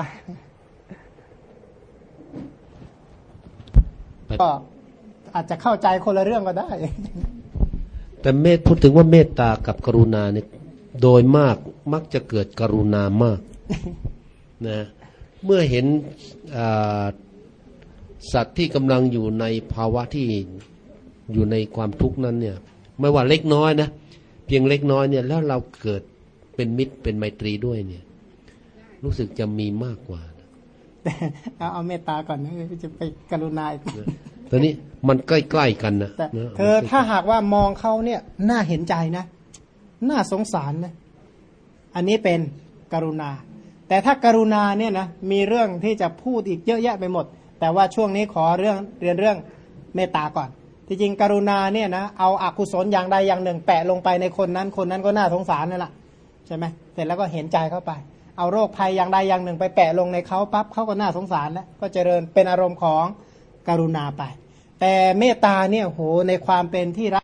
ก็อาจจะเข้าใจคนละเรื่องก็ได้ แต่เมตพูดถึงว่าเมตตากับกรุณาเนี่ยโดยมากมักจะเกิดกรุณามากนะเมื่อเห็นสัตว์ที่กำลังอยู่ในภาวะที่อยู่ในความทุกข์นั้นเนี่ยไม่ว่าเล็กน้อยนะเพียงเล็กน้อยเนี่ยแล้วเราเกิดเป็นมิตรเป็นไมตรีด้วยเนี่ย รู้สึกจะมีมากกว่า เอาเอาเมตตาก่อนนะจะไปกรุณาอีกตอนนี้มันใกล้ๆกันนะแต่เธอถ้าหากว่ามองเขาเนี่ยน่าเห็นใจนะน่าสงสารนะอันนี้เป็นกรุณา แต่ถ้าการุณาเนี่ยนะมีเรื่องที่จะพูดอีกเยอะแยะไปหมด แต่ว่าช่วงนี้ขอเรื่องเรียนเรื่องเมตตาก่อนที่จริงกรุณาเนี่ยนะเอาอากุศลอย่างใดอย่างหนึ่ง แปะลงไปในคนนั้นคนนั้นก็น่าสงสารนั่นแหละใช่ไหมเสร็จแล้วก็เห็นใจเข้าไป เอาโรคภัยอย่างใดอย่างหนึ่งไปแปะลงในเขาปั๊บเขาก็น่าสงสารแล้วก็เจริญเป็นอารมณ์ของกรุณาไป แต่เมตตาเนี่ยโหในความเป็นที่รัก